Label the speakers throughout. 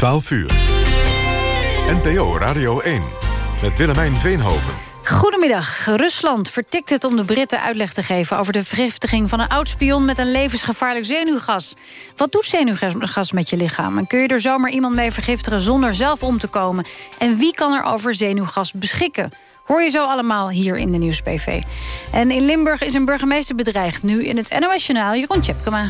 Speaker 1: 12 uur. NPO Radio 1 met Willemijn Veenhoven.
Speaker 2: Goedemiddag. Rusland vertikt het om de Britten uitleg te geven... over de vergiftiging van een oud-spion met een levensgevaarlijk zenuwgas. Wat doet zenuwgas met je lichaam? En kun je er zomaar iemand mee vergiftigen zonder zelf om te komen? En wie kan er over zenuwgas beschikken? Hoor je zo allemaal hier in de Nieuws-PV. En in Limburg is een burgemeester bedreigd. Nu in het NOS-journaal Jeroen Tjepkema.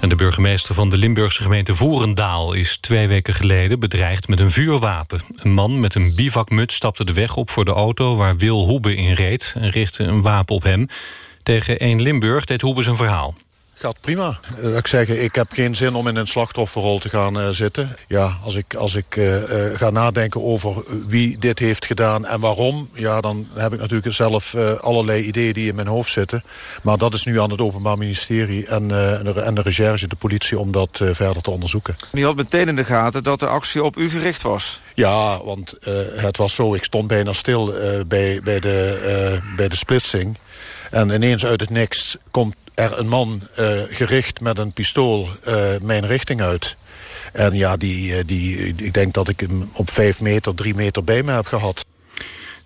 Speaker 3: En de burgemeester van de Limburgse gemeente Voerendaal... is twee weken geleden bedreigd met een vuurwapen. Een man met een bivakmuts stapte de weg op voor de auto... waar Wil Hoebe in reed en richtte een wapen op hem. Tegen 1 Limburg deed Hoebe zijn verhaal
Speaker 4: gaat prima. Uh, ik zeg, ik heb geen zin om in een slachtofferrol te gaan uh, zitten. Ja, als ik, als ik uh, ga nadenken over wie dit heeft gedaan en waarom... ja, dan heb ik natuurlijk zelf allerlei ideeën die in mijn hoofd zitten. Maar dat is nu aan het Openbaar Ministerie en, de, en de recherche, de politie... om dat verder te onderzoeken.
Speaker 5: U had meteen in de gaten dat de actie op u gericht was?
Speaker 4: Ja, want het was zo, ik stond bijna stil bij, bij, de, bij de splitsing... En ineens uit het niks komt er een man uh, gericht met een pistool uh, mijn richting uit. En ja, die, eh, die, ik denk dat ik hem op vijf meter, drie meter bij me heb gehad.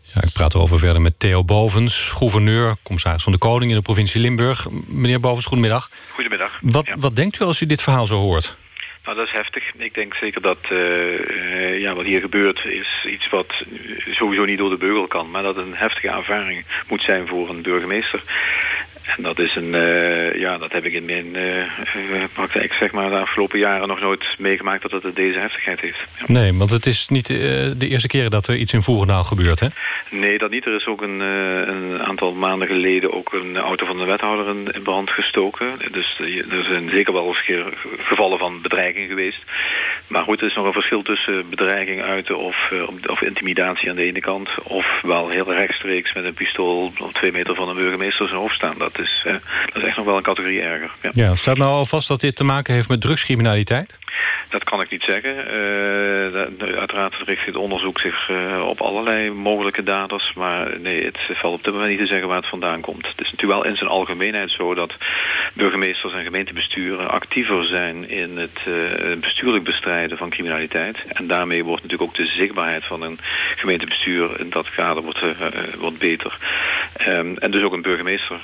Speaker 3: Ja, ik praat over verder met Theo Bovens, gouverneur, commissaris van de Koning in de provincie Limburg. Meneer Bovens, goedemiddag.
Speaker 6: Goedemiddag.
Speaker 3: Wat, ja. wat denkt u als u dit verhaal zo hoort?
Speaker 6: Nou, dat is heftig. Ik denk zeker dat uh, ja, wat hier gebeurt is iets wat sowieso niet door de beugel kan. Maar dat het een heftige ervaring moet zijn voor een burgemeester. En dat is een, uh, ja, dat heb ik in mijn uh, praktijk zeg maar de afgelopen jaren nog nooit meegemaakt dat het deze heftigheid heeft.
Speaker 3: Ja. Nee, want het is niet uh, de eerste keer dat er iets in Voerendaal gebeurt, hè?
Speaker 6: Nee, dat niet. Er is ook een, een aantal maanden geleden ook een auto van de wethouder in, brand gestoken. Dus er zijn zeker wel eens gevallen van bedreiging geweest. Maar goed, er is nog een verschil tussen bedreiging uiten of, of intimidatie aan de ene kant. Of wel heel rechtstreeks met een pistool op twee meter van een burgemeester zijn hoofd staan. Dat is, uh, dat is echt nog wel een categorie erger. Ja.
Speaker 3: ja, staat nou al vast dat dit te maken heeft met drugscriminaliteit?
Speaker 6: Dat kan ik niet zeggen. Uh, uiteraard richt het onderzoek zich uh, op allerlei mogelijke daders. Maar nee, het valt op dit moment niet te zeggen waar het vandaan komt. Het is natuurlijk wel in zijn algemeenheid zo dat burgemeesters en gemeentebesturen actiever zijn in het bestuurlijk bestrijden van criminaliteit. En daarmee wordt natuurlijk ook de zichtbaarheid van een gemeentebestuur in dat kader wordt, wordt beter. Um, en dus ook een burgemeester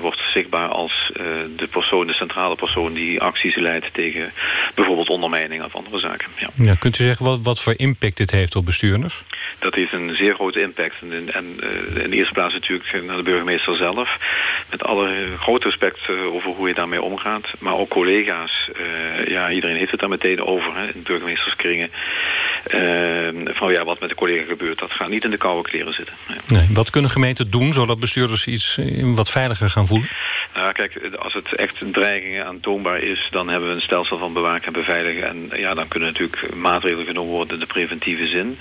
Speaker 6: wordt zichtbaar als de persoon, de centrale persoon die acties leidt tegen bijvoorbeeld ondermijning of andere zaken. Ja.
Speaker 3: Ja, kunt u zeggen wat, wat voor impact dit heeft op bestuurders?
Speaker 6: Dat heeft een zeer grote impact. En, en uh, in de eerste plaats natuurlijk naar de burgemeester zelf. Met alle groot respect over hoe je daarmee omgaat. Maar ook collega's. Ja, iedereen heeft het daar meteen over hè, in burgemeesterskringen. Van ja, wat met de collega gebeurt, dat gaat niet in de koude kleren zitten.
Speaker 3: Nee. Nee, wat kunnen gemeenten doen zodat bestuurders iets wat veiliger gaan voelen?
Speaker 6: Nou, kijk, als het echt een dreiging aantoonbaar is, dan hebben we een stelsel van bewaken en beveiligen. En ja, dan kunnen natuurlijk maatregelen genomen worden in de preventieve zin.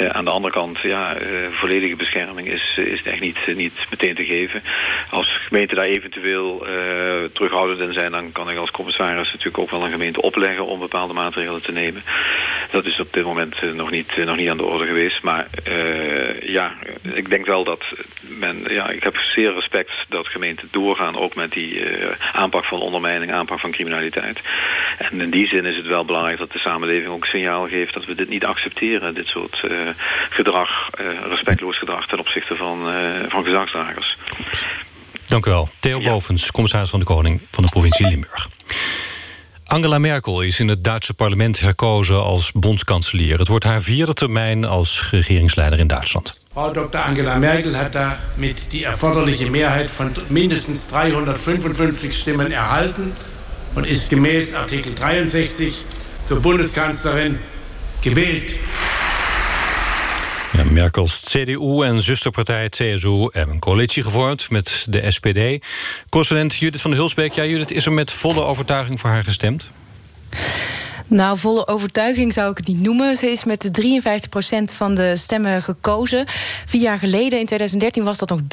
Speaker 6: Uh, aan de andere kant, ja, uh, volledige bescherming is, is echt niet, niet meteen te geven. Als gemeenten daar eventueel uh, terughoudend in zijn, dan kan ik als commissaris natuurlijk ook wel een gemeente opleggen om bepaalde maatregelen te nemen. Dat is op dit moment nog, niet, nog niet aan de orde geweest. Maar ja, ik denk wel dat men, ja, ik heb zeer respect dat gemeenten doorgaan ook met die aanpak van ondermijning, aanpak van criminaliteit. En in die zin is het wel belangrijk dat de samenleving ook signaal geeft dat we dit niet accepteren. Dit soort uh, gedrag, respectloos gedrag ten opzichte van, van gezagsdragers.
Speaker 3: Dank u wel. Theo ja. Bovens, commissaris van de Koning van de provincie Limburg. Angela Merkel is in het Duitse parlement herkozen als bondskanselier. Het wordt haar vierde termijn als regeringsleider in Duitsland.
Speaker 7: Frau Dr. Angela Merkel hat da mit die erforderliche Mehrheit von mindestens 355 Stimmen erhalten und ist gemäß Artikel 63 zur Bundeskanzlerin gewählt.
Speaker 3: Ja, Merkels CDU en zusterpartij CSU hebben een coalitie gevormd met de SPD. Correspondent Judith van der Hulsbeek. Ja, Judith, is er met volle overtuiging voor haar gestemd?
Speaker 8: Nou, volle overtuiging zou ik het niet noemen. Ze is met de 53% van de stemmen gekozen. Vier jaar geleden, in 2013, was dat nog 73%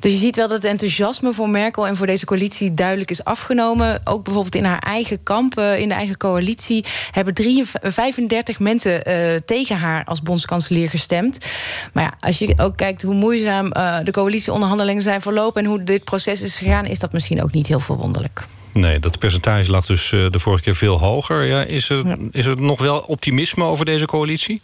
Speaker 8: Dus je ziet wel dat het enthousiasme voor Merkel en voor deze coalitie duidelijk is afgenomen. Ook bijvoorbeeld in haar eigen kamp, in de eigen coalitie, hebben 35 mensen uh, tegen haar als bondskanselier gestemd. Maar ja, als je ook kijkt hoe moeizaam uh, de coalitieonderhandelingen zijn verlopen en hoe dit proces is gegaan, is dat misschien ook niet heel verwonderlijk.
Speaker 3: Nee, dat percentage lag dus de vorige keer veel hoger. Ja, is, er, is er nog wel optimisme over deze coalitie?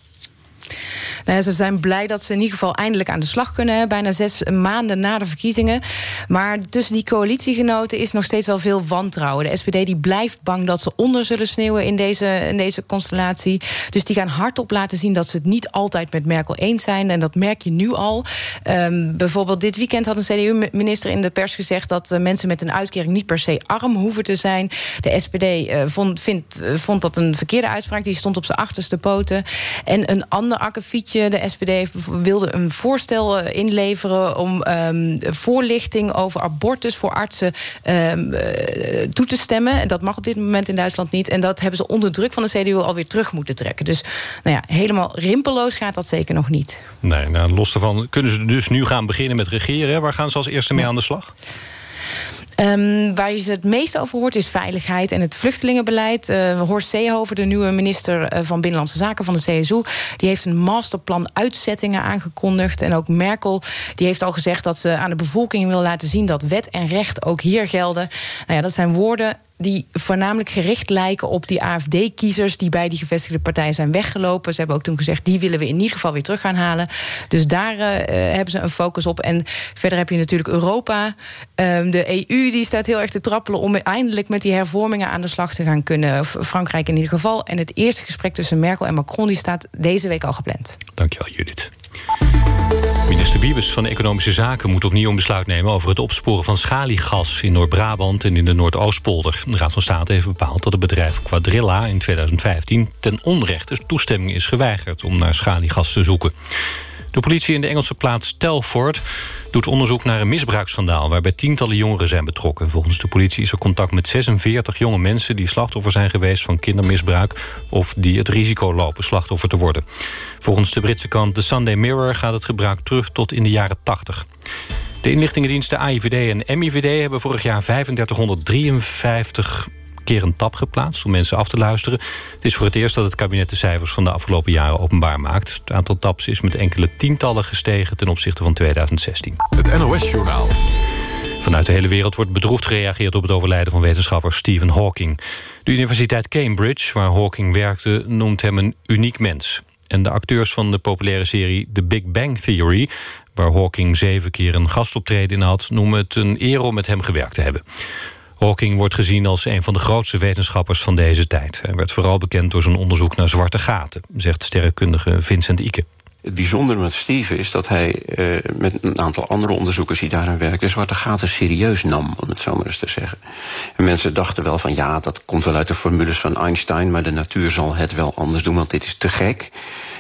Speaker 8: Nou ze zijn blij dat ze in ieder geval eindelijk aan de slag kunnen. Bijna zes maanden na de verkiezingen. Maar tussen die coalitiegenoten is nog steeds wel veel wantrouwen. De SPD die blijft bang dat ze onder zullen sneeuwen in deze, in deze constellatie. Dus die gaan hardop laten zien dat ze het niet altijd met Merkel eens zijn. En dat merk je nu al. Um, bijvoorbeeld dit weekend had een CDU-minister in de pers gezegd... dat uh, mensen met een uitkering niet per se arm hoeven te zijn. De SPD eh, vond, vindt, uh, vond dat een verkeerde uitspraak. Die stond op zijn achterste poten. En een ander akkefietje de SPD wilde een voorstel eh, inleveren om um, voorlichting over abortus voor artsen um, toe te stemmen. Dat mag op dit moment in Duitsland niet. En dat hebben ze onder druk van de CDU alweer terug moeten trekken. Dus nou ja, helemaal rimpelloos gaat dat zeker nog niet.
Speaker 3: Nee, nou, los daarvan kunnen ze dus nu gaan beginnen met regeren. Waar gaan ze als eerste mee aan de slag?
Speaker 8: Um, waar je het meest over hoort is veiligheid en het vluchtelingenbeleid. Uh, Horst Seehofer, de nieuwe minister uh, van Binnenlandse Zaken van de CSU... die heeft een masterplan uitzettingen aangekondigd. En ook Merkel die heeft al gezegd dat ze aan de bevolking wil laten zien... dat wet en recht ook hier gelden. Nou ja, dat zijn woorden die voornamelijk gericht lijken op die AFD-kiezers... die bij die gevestigde partijen zijn weggelopen. Ze hebben ook toen gezegd, die willen we in ieder geval weer terug gaan halen. Dus daar uh, hebben ze een focus op. En verder heb je natuurlijk Europa. Um, de EU die staat heel erg te trappelen... om eindelijk met die hervormingen aan de slag te gaan kunnen. Frankrijk in ieder geval. En het eerste gesprek tussen Merkel en Macron... die staat deze week al gepland.
Speaker 3: Dankjewel, Judith. Minister Wiebes van Economische Zaken moet opnieuw een besluit nemen... over het opsporen van schaliegas in Noord-Brabant en in de Noordoostpolder. De Raad van State heeft bepaald dat het bedrijf Quadrilla in 2015... ten onrechte toestemming is geweigerd om naar schaliegas te zoeken. De politie in de Engelse plaats Telford doet onderzoek naar een misbruiksschandaal... waarbij tientallen jongeren zijn betrokken. Volgens de politie is er contact met 46 jonge mensen... die slachtoffer zijn geweest van kindermisbruik... of die het risico lopen slachtoffer te worden. Volgens de Britse krant The Sunday Mirror gaat het gebruik terug tot in de jaren 80. De inlichtingendiensten AIVD en MIVD hebben vorig jaar 3553 keer een tap geplaatst om mensen af te luisteren. Het is voor het eerst dat het kabinet de cijfers van de afgelopen jaren openbaar maakt. Het aantal taps is met enkele tientallen gestegen ten opzichte van 2016.
Speaker 1: Het NOS-journaal.
Speaker 3: Vanuit de hele wereld wordt bedroefd gereageerd op het overlijden van wetenschapper Stephen Hawking. De Universiteit Cambridge, waar Hawking werkte, noemt hem een uniek mens. En de acteurs van de populaire serie The Big Bang Theory... waar Hawking zeven keer een gastoptreden in had... noemen het een eer om met hem gewerkt te hebben. Hawking wordt gezien als een van de grootste wetenschappers van deze tijd. Hij werd vooral bekend door zijn onderzoek naar zwarte gaten... zegt sterrenkundige Vincent Ike.
Speaker 9: Het bijzondere met Steven is dat hij uh, met een aantal andere onderzoekers die daaraan werken, zwarte gaten serieus nam, om het zo maar eens te zeggen. En mensen dachten wel van ja, dat komt wel uit de formules van Einstein, maar de natuur zal het wel anders doen, want dit is te gek.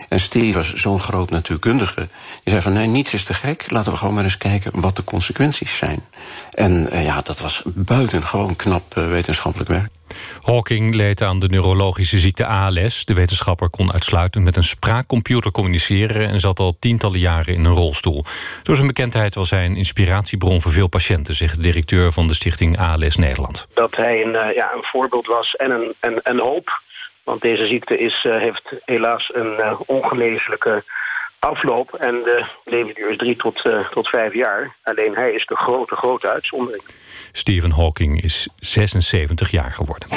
Speaker 9: En Steve was zo'n groot natuurkundige. Die zei van nee, niets is te gek. Laten we gewoon maar eens kijken wat de consequenties zijn. En uh, ja, dat was buitengewoon knap uh, wetenschappelijk werk.
Speaker 3: Hawking leed aan de neurologische ziekte ALS. De wetenschapper kon uitsluitend met een spraakcomputer communiceren... en zat al tientallen jaren in een rolstoel. Door zijn bekendheid was hij een inspiratiebron voor veel patiënten... zegt de directeur van de stichting ALS Nederland.
Speaker 10: Dat hij een, uh, ja, een voorbeeld was en een, en, een hoop want deze ziekte is, uh, heeft helaas een uh, afloop. En de levensduur is drie tot, uh, tot vijf jaar. Alleen hij is de grote, grote uitzondering.
Speaker 3: Stephen Hawking is 76 jaar geworden.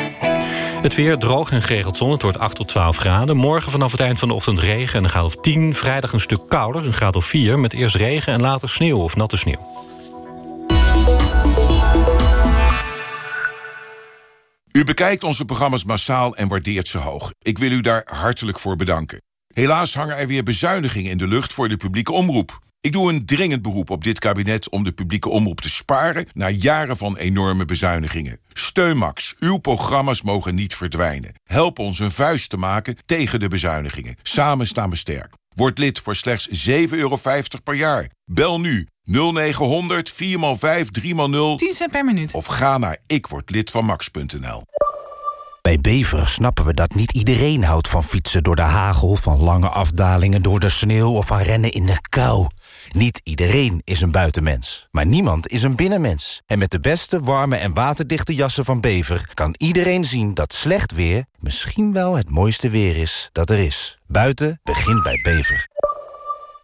Speaker 3: Het weer droog en geregeld zon. Het wordt 8 tot 12 graden. Morgen vanaf het eind van de ochtend regen en een graad of 10. Vrijdag een stuk kouder, een graad of 4. Met eerst regen en later sneeuw of natte sneeuw.
Speaker 11: U bekijkt onze programma's massaal en waardeert ze hoog. Ik wil u daar hartelijk voor bedanken. Helaas hangen er weer bezuinigingen in de lucht voor de publieke omroep. Ik doe een dringend beroep op dit kabinet om de publieke omroep te sparen... na jaren van enorme bezuinigingen. Steun Max, uw programma's mogen niet verdwijnen. Help ons een vuist te maken tegen de bezuinigingen. Samen staan we sterk. Word lid voor slechts 7,50 euro per jaar. Bel nu 0900 4x5 3x0
Speaker 12: 10 cent per minuut.
Speaker 11: Of ga naar ikwordlidvanmax.nl.
Speaker 13: Bij Bever snappen we dat niet iedereen houdt van fietsen door de hagel... van lange afdalingen door de sneeuw of van rennen in de kou. Niet iedereen is een buitenmens, maar niemand is een binnenmens. En met de beste, warme en waterdichte jassen van Bever... kan iedereen zien dat slecht weer misschien wel het mooiste weer is dat er is. Buiten begint bij Bever.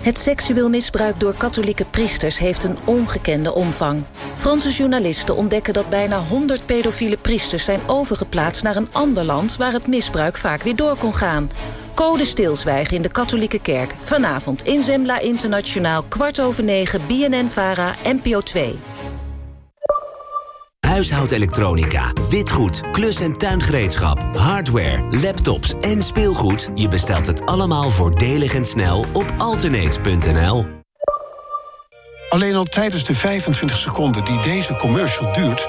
Speaker 14: Het seksueel misbruik door katholieke priesters heeft een ongekende omvang. Franse journalisten ontdekken dat bijna 100 pedofiele priesters zijn overgeplaatst naar een ander land waar het misbruik vaak weer door kon gaan. Code stilzwijgen in de katholieke kerk. Vanavond in Zembla Internationaal, kwart over negen, BNN-VARA, NPO 2.
Speaker 15: Huishoudelektronica, witgoed, klus- en tuingereedschap, hardware, laptops en speelgoed. Je bestelt het allemaal voordelig en snel op alternate.nl.
Speaker 16: Alleen al tijdens de 25 seconden die deze commercial duurt...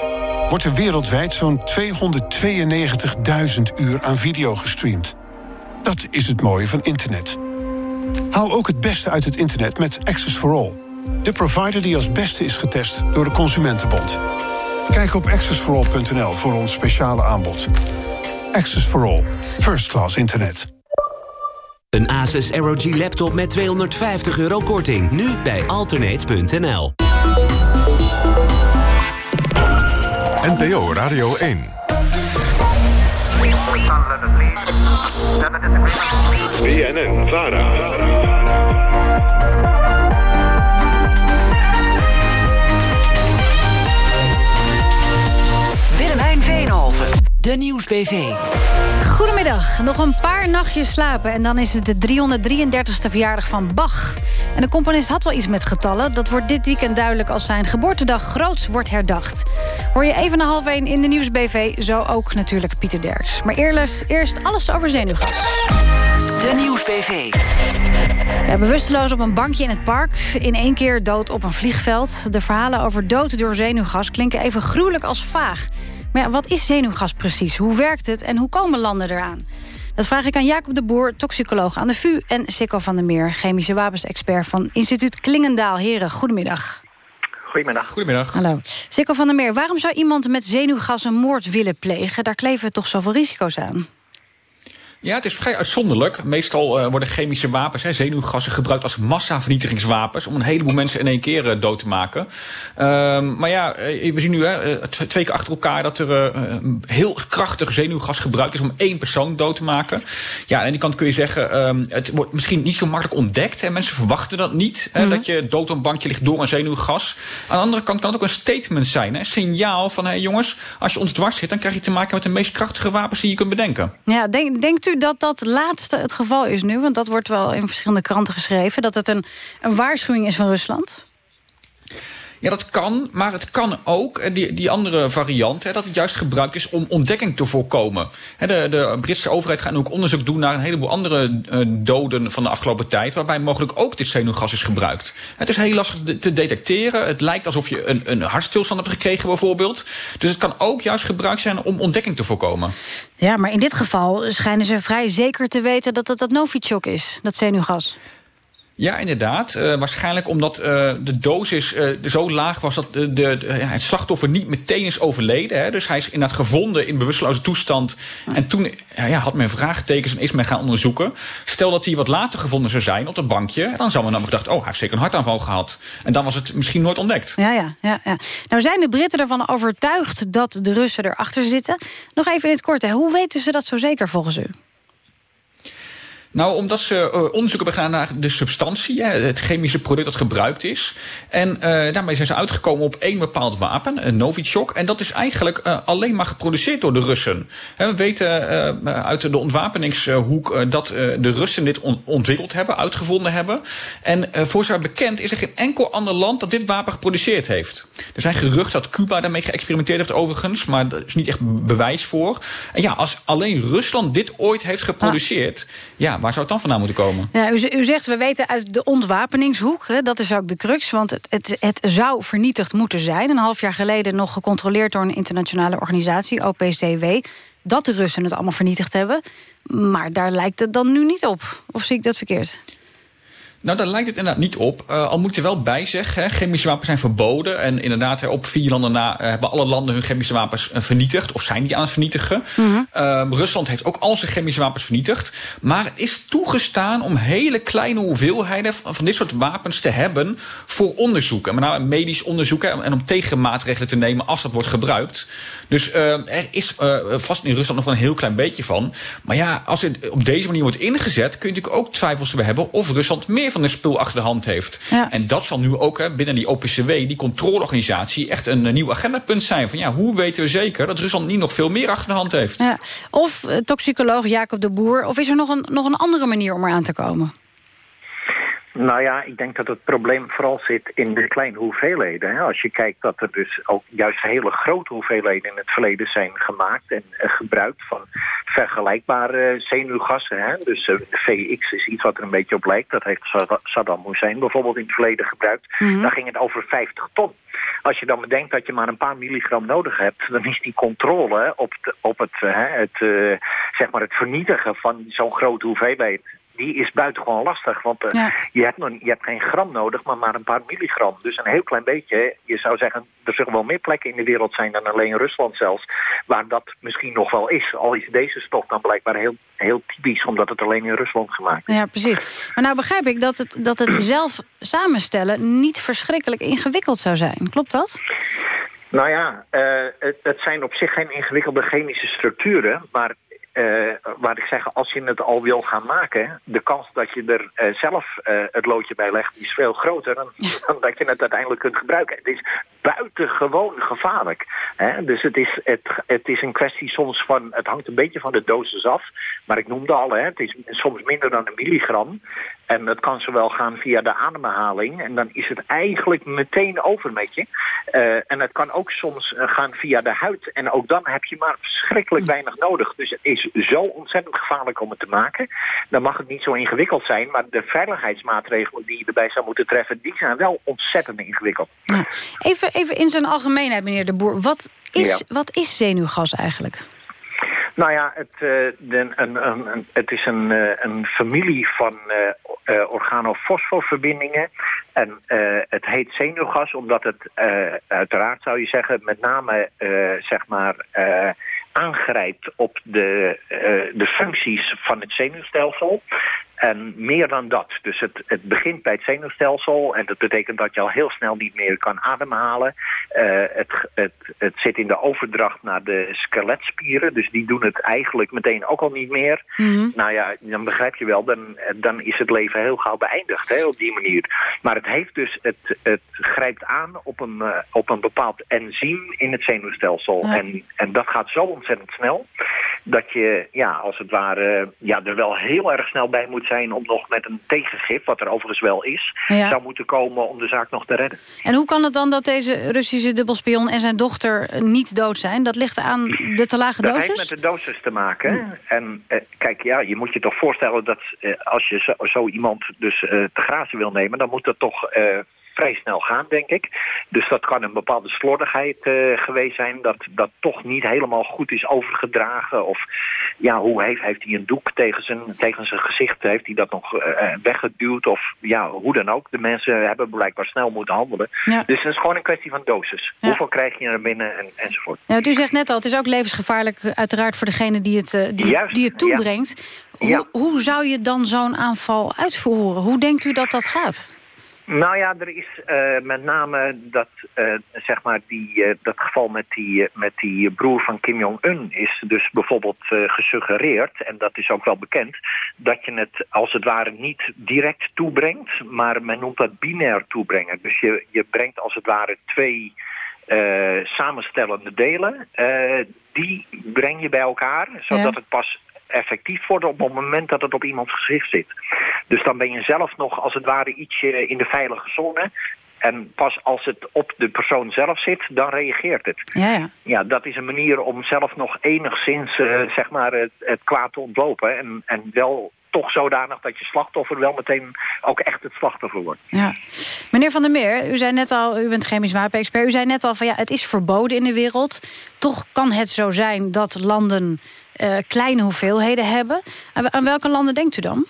Speaker 16: wordt er wereldwijd zo'n 292.000 uur aan video gestreamd. Dat is het mooie van internet. Haal ook het beste uit het internet met Access for All. De provider die als beste is getest door de Consumentenbond. Kijk op accessforall.nl voor ons speciale aanbod. Access for All. First class internet.
Speaker 15: Een Asus ROG laptop met 250 euro korting. Nu bij alternate.nl.
Speaker 1: NPO Radio 1. BNN Vara.
Speaker 17: De Nieuwsbv.
Speaker 2: Goedemiddag. Nog een paar nachtjes slapen en dan is het de 333ste verjaardag van Bach. En de componist had wel iets met getallen. Dat wordt dit weekend duidelijk als zijn geboortedag groots wordt herdacht. Hoor je even na half één in de Nieuwsbv, zo ook natuurlijk Pieter Derks. Maar eerst, eerst alles over zenuwgas.
Speaker 17: De Nieuwsbv.
Speaker 2: Ja, bewusteloos op een bankje in het park. In één keer dood op een vliegveld. De verhalen over dood door zenuwgas klinken even gruwelijk als vaag. Maar ja, wat is zenuwgas precies? Hoe werkt het en hoe komen landen eraan? Dat vraag ik aan Jacob de Boer, toxicoloog aan de VU... en Sikko van der Meer, chemische wapensexpert van instituut Klingendaal. Heren, goedemiddag.
Speaker 18: Goedemiddag.
Speaker 3: Goedemiddag.
Speaker 2: Hallo. Sikko van der Meer, waarom zou iemand met zenuwgas een moord willen plegen? Daar kleven toch zoveel risico's aan?
Speaker 18: Ja, het is vrij uitzonderlijk. Meestal uh, worden chemische wapens, hè, zenuwgassen, gebruikt als massavernietigingswapens... om een heleboel mensen in één keer uh, dood te maken. Uh, maar ja, we zien nu hè, twee keer achter elkaar dat er heel krachtig zenuwgas gebruikt is... om één persoon dood te maken. Ja, aan die kant kun je zeggen, ehm, het wordt misschien niet zo makkelijk ontdekt. En mensen verwachten dat niet, mm -hmm. dat je dood op een bankje ligt door een zenuwgas. Aan de andere kant kan het ook een statement zijn. Een signaal van, hé hey, jongens, als je ons dwars zit... dan krijg je te maken met de meest krachtige wapens die je kunt bedenken.
Speaker 2: Ja, denk, denkt u dat dat laatste het geval is nu? Want dat wordt wel in verschillende kranten geschreven... dat het een, een waarschuwing is van Rusland?
Speaker 18: Ja, dat kan, maar het kan ook, die, die andere variant... Hè, dat het juist gebruikt is om ontdekking te voorkomen. Hè, de, de Britse overheid gaat ook onderzoek doen... naar een heleboel andere uh, doden van de afgelopen tijd... waarbij mogelijk ook dit zenuwgas is gebruikt. Het is heel lastig te, te detecteren. Het lijkt alsof je een, een hartstilstand hebt gekregen bijvoorbeeld. Dus het kan ook juist gebruikt zijn om ontdekking te voorkomen.
Speaker 2: Ja, maar in dit geval schijnen ze vrij zeker te weten... dat het dat Novichok is, dat zenuwgas.
Speaker 18: Ja, inderdaad. Uh, waarschijnlijk omdat uh, de dosis uh, zo laag was... dat de, de, de, ja, het slachtoffer niet meteen is overleden. Hè. Dus hij is inderdaad gevonden in bewusteloze toestand. En toen ja, had men vraagtekens en is men gaan onderzoeken. Stel dat hij wat later gevonden zou zijn op het bankje... dan zou men dan gedacht, oh, hij heeft zeker een hartaanval gehad. En dan was het misschien nooit ontdekt.
Speaker 2: Ja, ja, ja, ja. Nou zijn de Britten ervan overtuigd dat de Russen erachter zitten. Nog even in het kort, hè. hoe weten ze dat zo zeker volgens u?
Speaker 18: Nou, omdat ze uh, onderzoek hebben gedaan naar de substantie, het chemische product dat gebruikt is. En uh, daarmee zijn ze uitgekomen op één bepaald wapen, een Novichok. En dat is eigenlijk uh, alleen maar geproduceerd door de Russen. We weten uit de ontwapeningshoek dat de Russen dit on ontwikkeld hebben, uitgevonden hebben. En voor zover bekend is er geen enkel ander land dat dit wapen geproduceerd heeft. Er zijn geruchten dat Cuba daarmee geëxperimenteerd heeft overigens, maar daar is niet echt bewijs voor. En ja, als alleen Rusland dit ooit heeft geproduceerd, ja, waar zou het dan vandaan moeten komen?
Speaker 2: Ja, u, u zegt, we weten uit de ontwapeningshoek, hè, dat is ook de crux... want het, het, het zou vernietigd moeten zijn. Een half jaar geleden nog gecontroleerd door een internationale organisatie, OPCW... dat de Russen het allemaal vernietigd hebben. Maar daar lijkt het dan nu niet op. Of zie ik dat verkeerd?
Speaker 18: Nou, daar lijkt het inderdaad niet op. Uh, al moet er wel bij zeggen, hè, chemische wapens zijn verboden. En inderdaad, hè, op vier landen na uh, hebben alle landen hun chemische wapens uh, vernietigd. Of zijn die aan het vernietigen. Mm -hmm. Rusland heeft ook al zijn chemische wapens vernietigd. Maar het is toegestaan om hele kleine hoeveelheden van dit soort wapens te hebben voor onderzoek. En met name medisch onderzoek en, en om tegenmaatregelen te nemen als dat wordt gebruikt. Dus er is vast in Rusland nog wel een heel klein beetje van. Maar ja, als het op deze manier wordt ingezet, kun je natuurlijk ook twijfels hebben of Rusland meer van een spul achter de hand heeft. Ja. En dat zal nu ook hè, binnen die OPCW, die controleorganisatie, echt een, een nieuw agendapunt zijn. Van ja, hoe weten we zeker dat Rusland niet nog veel meer achter de hand heeft?
Speaker 2: Ja. Of uh, toxicoloog Jacob de Boer, of is er nog een, nog een andere manier om eraan te komen?
Speaker 10: Nou ja, ik denk dat het probleem vooral zit in de kleine hoeveelheden. Als je kijkt dat er dus ook juist hele grote hoeveelheden in het verleden zijn gemaakt en uh, gebruikt van vergelijkbare zenuwgassen. Hè? Dus de VX is iets wat er een beetje op lijkt. Dat heeft Saddam Hussein bijvoorbeeld in het verleden gebruikt. Mm -hmm. Daar ging het over 50 ton. Als je dan bedenkt dat je maar een paar milligram nodig hebt... dan is die controle op, de, op het, hè, het, zeg maar het vernietigen van zo'n grote hoeveelheid die is buitengewoon lastig. Want ja. je, hebt nog, je hebt geen gram nodig, maar maar een paar milligram. Dus een heel klein beetje. Je zou zeggen, er zullen wel meer plekken in de wereld zijn dan alleen Rusland zelfs. Waar dat misschien nog wel is. Al is deze stof dan blijkbaar heel, heel typisch, omdat het alleen in Rusland gemaakt is.
Speaker 2: Ja, precies. Maar nou begrijp ik dat het, dat het zelf samenstellen niet verschrikkelijk ingewikkeld zou zijn. Klopt dat?
Speaker 10: Nou ja, uh, het, het, zijn op zich geen ingewikkelde chemische structuren, maar uh, waar ik zeg, als je het al wil gaan maken... de kans dat je er uh, zelf uh, het loodje bij legt... is veel groter dan, dan, dat je het uiteindelijk kunt gebruiken. Het is buitengewoon gevaarlijk. Hè? Dus het is, het, het is een kwestie soms van... het hangt een beetje van de dosis af. Maar ik noemde al, hè, het is soms minder dan een milligram... En dat kan zowel gaan via de ademhaling. En dan is het eigenlijk meteen over met je. Uh, en het kan ook soms gaan via de huid. En ook dan heb je maar verschrikkelijk weinig nodig. Dus het is zo ontzettend gevaarlijk om het te maken. Dan mag het niet zo ingewikkeld zijn. Maar de veiligheidsmaatregelen die je erbij zou moeten treffen... die zijn wel ontzettend ingewikkeld.
Speaker 2: Even, even in zijn algemeenheid, meneer de Boer. Wat is, ja. wat is zenuwgas eigenlijk?
Speaker 10: Nou ja, het, uh, de, een, een, een, het is een, een familie van uh, organofosforverbindingen. En het heet zenuwgas omdat het, uiteraard zou je zeggen, met name zeg maar aangrijpt op de, de functies van het zenuwstelsel. En meer dan dat. Dus het, het begint bij het zenuwstelsel. En dat betekent dat je al heel snel niet meer kan ademhalen. Uh, het, het, het zit in de overdracht naar de skeletspieren. Dus die doen het eigenlijk meteen ook al niet meer. Mm -hmm. Nou ja, dan begrijp je wel. Dan, dan is het leven heel gauw beëindigd hè, op die manier. Maar het heeft dus... Het, het grijpt aan op een, uh, op een bepaald enzym in het zenuwstelsel. Ja. En, en dat gaat zo ontzettend snel. Dat je, ja, als het ware... Ja, er wel heel erg snel bij moet zijn zijn om nog met een tegengif, wat er overigens wel is, ja. zou moeten komen om de zaak nog te redden.
Speaker 2: En hoe kan het dan dat deze Russische dubbelspion en zijn dochter niet dood zijn? Dat ligt aan de te lage dosis?
Speaker 10: Dat heeft met de dosis te maken. Ja. En eh, kijk, ja, je moet je toch voorstellen dat eh, als je zo, zo, iemand dus eh, te grazen wil nemen, dan moet dat toch vrij snel gaan, denk ik. Dus dat kan een bepaalde slordigheid uh, geweest zijn... Dat, dat toch niet helemaal goed is overgedragen. Of ja, hoe heeft, heeft hij een doek tegen zijn, tegen zijn gezicht? Heeft hij dat nog uh, weggeduwd? Of ja, hoe dan ook. De mensen hebben blijkbaar snel moeten handelen. Ja. Dus het is gewoon een kwestie van dosis. Ja. Hoeveel krijg je er binnen en, enzovoort.
Speaker 2: Ja, u zegt net al, het is ook levensgevaarlijk... uiteraard voor degene die het, die, Juist, die het toebrengt. Hoe, hoe zou je dan zo'n aanval uitvoeren? Hoe denkt u dat dat gaat?
Speaker 10: Nou ja, er is uh, met name dat, uh, zeg maar die, uh, dat geval met die, met die broer van Kim Jong-un is dus bijvoorbeeld gesuggereerd, en dat is ook wel bekend, dat je het als het ware niet direct toebrengt, maar men noemt dat binair toebrengen. Dus je, je brengt als het ware twee samenstellende delen, die breng je bij elkaar, zodat ja. het pas effectief worden op het moment dat het op iemands gezicht zit. Dus dan ben je zelf nog als het ware ietsje in de veilige zone. En pas als het op de persoon zelf zit, dan reageert het.
Speaker 2: Ja, ja.
Speaker 10: ja dat is een manier om zelf nog enigszins uh, zeg maar het, het kwaad te ontlopen. En, en wel toch zodanig dat je slachtoffer wel meteen ook echt het slachtoffer wordt.
Speaker 2: Ja. Meneer Van der Meer, u zei net al, u bent chemisch wapenexpert... u zei net al van ja, het is verboden in de wereld. Toch kan het zo zijn dat landen kleine hoeveelheden hebben. Aan, aan welke landen denkt u dan?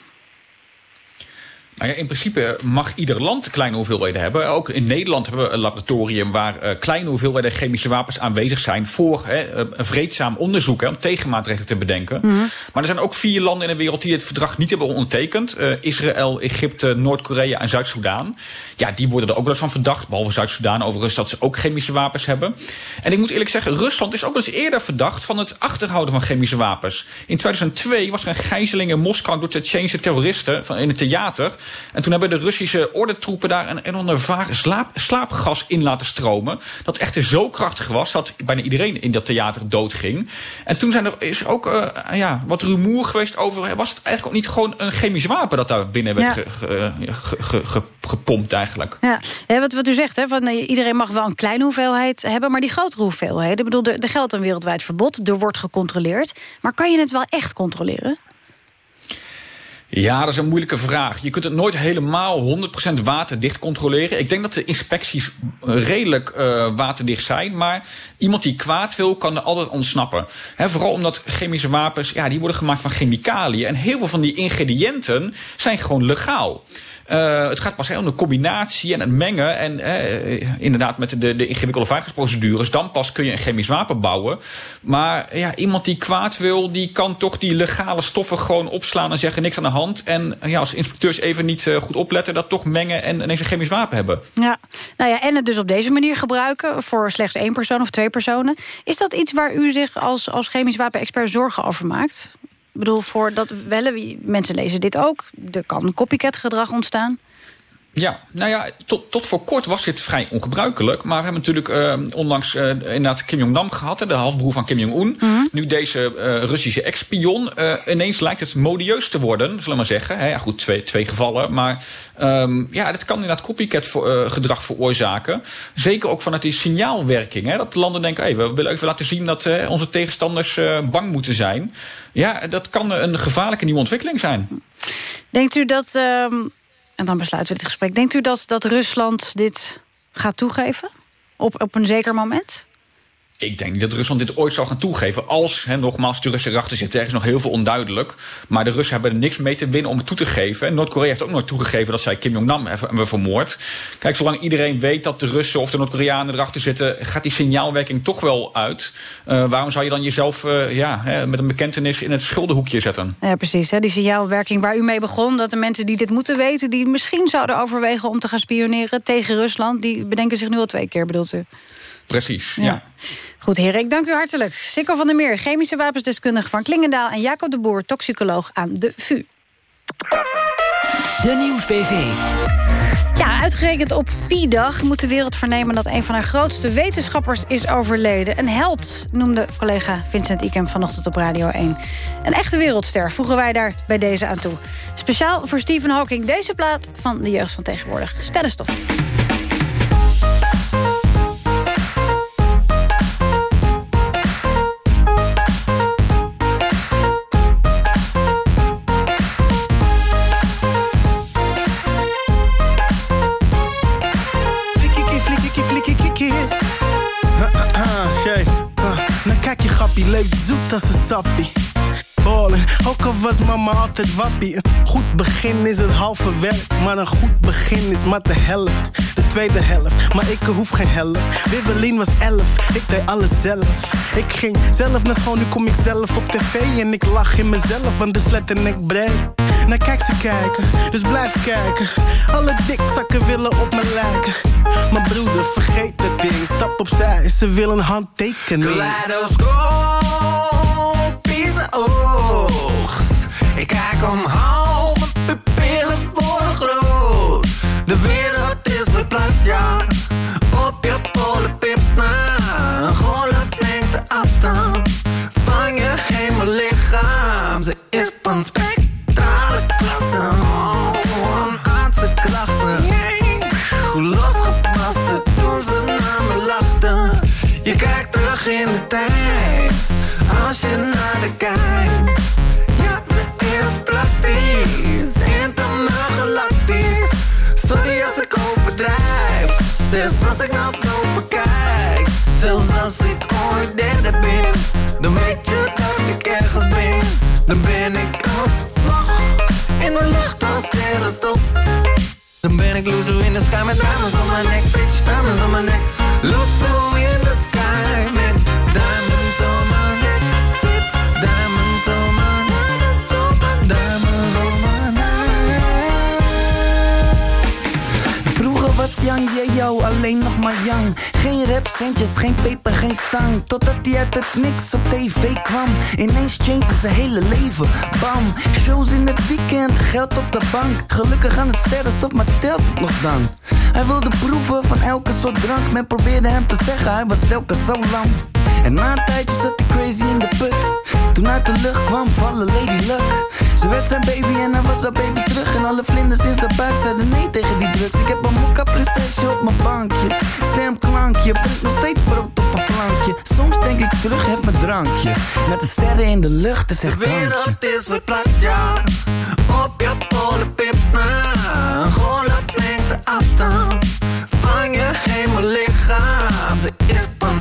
Speaker 18: Nou ja, in principe mag ieder land kleine hoeveelheden hebben. Ook in Nederland hebben we een laboratorium waar uh, kleine hoeveelheden chemische wapens aanwezig zijn voor hè, een vreedzaam onderzoek hè, om tegenmaatregelen te bedenken. Mm -hmm. Maar er zijn ook vier landen in de wereld die het verdrag niet hebben ondertekend: uh, Israël, Egypte, Noord-Korea en Zuid-Soedan. Ja, die worden er ook wel eens van verdacht, behalve Zuid-Soedan overigens, dat ze ook chemische wapens hebben. En ik moet eerlijk zeggen, Rusland is ook wel eens eerder verdacht van het achterhouden van chemische wapens. In 2002 was er een gijzeling in Moskou door Tsjetsjeense terroristen van, in het theater. En toen hebben de Russische ordentroepen daar een enorme vage slaap, slaapgas in laten stromen. Dat echter zo krachtig was dat bijna iedereen in dat theater doodging. En toen zijn er, is er ook uh, ja, wat rumoer geweest over. Was het eigenlijk ook niet gewoon een chemisch wapen dat daar binnen werd ja. ge, ge, ge, gepompt eigenlijk?
Speaker 2: Ja, wat, wat u zegt, hè, van, iedereen mag wel een kleine hoeveelheid hebben, maar die grotere hoeveelheden. Ik bedoel, er, er geldt een wereldwijd verbod, er wordt gecontroleerd. Maar kan je het wel echt controleren?
Speaker 18: Ja, dat is een moeilijke vraag. Je kunt het nooit helemaal 100% waterdicht controleren. Ik denk dat de inspecties redelijk uh, waterdicht zijn. Maar iemand die kwaad wil, kan er altijd ontsnappen. He, vooral omdat chemische wapens, ja, die worden gemaakt van chemicaliën. En heel veel van die ingrediënten zijn gewoon legaal. Uh, het gaat pas om de combinatie en het mengen. En uh, inderdaad met de, de ingewikkelde veiligheidsprocedures. Dan pas kun je een chemisch wapen bouwen. Maar ja, iemand die kwaad wil, die kan toch die legale stoffen gewoon opslaan en zeggen niks aan de hand. En ja, als inspecteurs even niet uh, goed opletten, dat toch mengen en ineens een chemisch wapen hebben.
Speaker 2: Ja, nou ja, en het dus op deze manier gebruiken voor slechts één persoon of twee personen. Is dat iets waar u zich als, als chemisch wapenexpert zorgen over maakt? Ik bedoel, voor dat wel, mensen lezen dit ook. Er kan copycat gedrag ontstaan.
Speaker 18: Ja, nou ja, tot, tot voor kort was dit vrij ongebruikelijk. Maar we hebben natuurlijk uh, onlangs uh, inderdaad Kim Jong-nam gehad, de halfbroer van Kim Jong-un. Mm -hmm. Nu deze uh, Russische ex-spion. ineens lijkt het modieus te worden, zullen we maar zeggen. He, ja, goed, twee, twee gevallen. Maar um, ja, dat kan inderdaad copycat voor, gedrag veroorzaken. Zeker ook vanuit die signaalwerking. Hè, dat landen denken, hey, we willen even laten zien dat onze tegenstanders bang moeten zijn. Ja, dat kan een gevaarlijke nieuwe ontwikkeling zijn.
Speaker 2: Denkt u dat... Um en dan besluiten we dit gesprek. Denkt u dat, dat Rusland dit gaat toegeven? Op, op een zeker moment?
Speaker 18: Ik denk dat Rusland dit ooit zal gaan toegeven. Als, hè, nogmaals, de Russen erachter zitten. Er is nog heel veel onduidelijk. Maar de Russen hebben er niks mee te winnen om het toe te geven. Noord-Korea heeft ook nooit toegegeven dat zij Kim Jong-nam hebben vermoord. Kijk, zolang iedereen weet dat de Russen of de Noord-Koreanen erachter zitten... gaat die signaalwerking toch wel uit. Uh, waarom zou je dan jezelf uh, ja, met een bekentenis in het schuldenhoekje zetten?
Speaker 2: Ja, precies. Die signaalwerking waar u mee begon. Dat de mensen die dit moeten weten... die misschien zouden overwegen om te gaan spioneren tegen Rusland... die bedenken zich nu al twee keer, bedoelt u?
Speaker 18: Precies, ja. ja.
Speaker 2: Goed, heren, ik dank u hartelijk. Sikko van der Meer, chemische wapensdeskundige van Klingendaal... en Jacob de Boer, toxicoloog aan de VU.
Speaker 17: De Nieuwsbv.
Speaker 2: Ja, uitgerekend op Pi-dag moet de wereld vernemen... dat een van haar grootste wetenschappers is overleden. Een held, noemde collega Vincent Ikem vanochtend op Radio 1. Een echte wereldster voegen wij daar bij deze aan toe. Speciaal voor Stephen Hawking deze plaat van de jeugd van tegenwoordig. Sterrenstof.
Speaker 19: Zoet als een sappie. Ballen, ook al was mama altijd wappie. Een goed begin is het halve werk, maar een goed begin is maar de helft. De tweede helft, maar ik hoef geen helft. Wibbelin was elf, ik deed alles zelf. Ik ging zelf naar school, nu kom ik zelf op tv. En ik lach in mezelf, want de sletten ik breed. Nou kijk ze kijken, dus blijf kijken. Alle dikzakken willen op me lijken. Mijn broeder, vergeet het ding, stap opzij, ze willen een handtekening.
Speaker 20: Is oogst. Ik kijk omhoog, Op je polenpips na. Een golflengte afstand van je hemellichaam. Ze is van spectrale Zelfs als ik naar boven kijk. Zelfs als ik ooit derde ben. Dan weet je dat ik ergens ben. Dan ben ik alsnog In de lucht als sterrenstof. Dan ben ik loser in the sky met diamonds on my neck, bitch, diamonds on my neck. Loser in the sky
Speaker 19: Yang yo alleen nog maar Yang. Geen rapcentjes, geen peper, geen stang. Totdat hij uit het niks op tv kwam. Ineens changed zijn hele leven. Bam, shows in het weekend, geld op de bank. Gelukkig aan het sterrenstof, maar telt het nog dan? Hij wilde proeven van elke soort drank. Men probeerde hem te zeggen, hij was telkens zo lang. En na een tijdje zat hij crazy in de put. Toen uit de lucht kwam vallen Lady Luck. Ze werd zijn baby en hij was haar baby terug. En alle vlinders in zijn buik zeiden nee tegen die drugs. Ik heb een mokka prinsesje op mijn bankje. Stemklankje, brengt nog steeds brood op een plankje. Soms denk ik terug, heb mijn drankje. Met de sterren in de lucht, is echt
Speaker 20: De
Speaker 19: drankje.
Speaker 20: wereld is verplaatst, ja Op je polenpips na Een golflengte afstand Van je hemellichaam Ze is van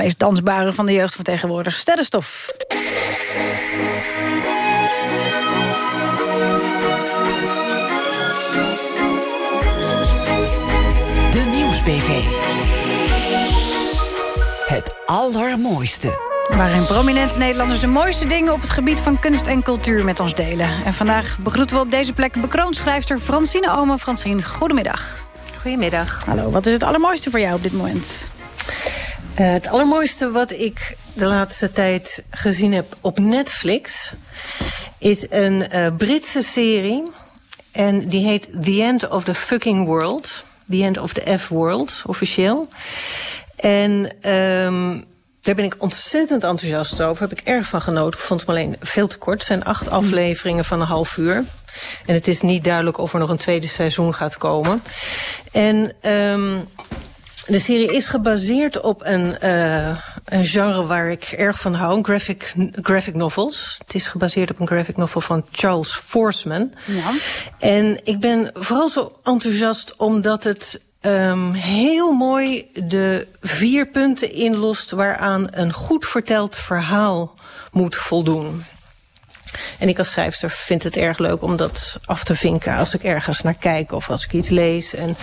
Speaker 2: meest dansbare van de jeugd van tegenwoordig. Sterrenstof.
Speaker 21: De Nieuwsbv. Het allermooiste.
Speaker 2: Waarin prominente Nederlanders de mooiste dingen op het gebied van kunst en cultuur met ons delen. En vandaag begroeten we op deze plek bekroonschrijfster Francine Omen. Francine, goedemiddag.
Speaker 22: Goedemiddag.
Speaker 2: Hallo, wat is het allermooiste voor jou op dit moment?
Speaker 22: Eh, het allermooiste wat ik de laatste tijd gezien heb op Netflix... is een eh, Britse serie. En die heet The End of the Fucking World. The End of the F-World, officieel. En ehm, daar ben ik ontzettend enthousiast over. Heb ik erg van genoten. Ik vond hem alleen veel te kort. Het zijn acht afleveringen van een half uur. En het is niet duidelijk of er nog een tweede seizoen gaat komen. En... ehm de serie is gebaseerd op een, uh, een genre waar ik erg van hou, graphic, graphic novels. Het is gebaseerd op een graphic novel van Charles Forsman.
Speaker 2: Ja.
Speaker 22: En ik ben vooral zo enthousiast omdat het um, heel mooi de vier punten inlost... waaraan een goed verteld verhaal moet voldoen. En ik als schrijfster vind het erg leuk om dat af te vinken... als ik ergens naar kijk of als ik iets lees. En,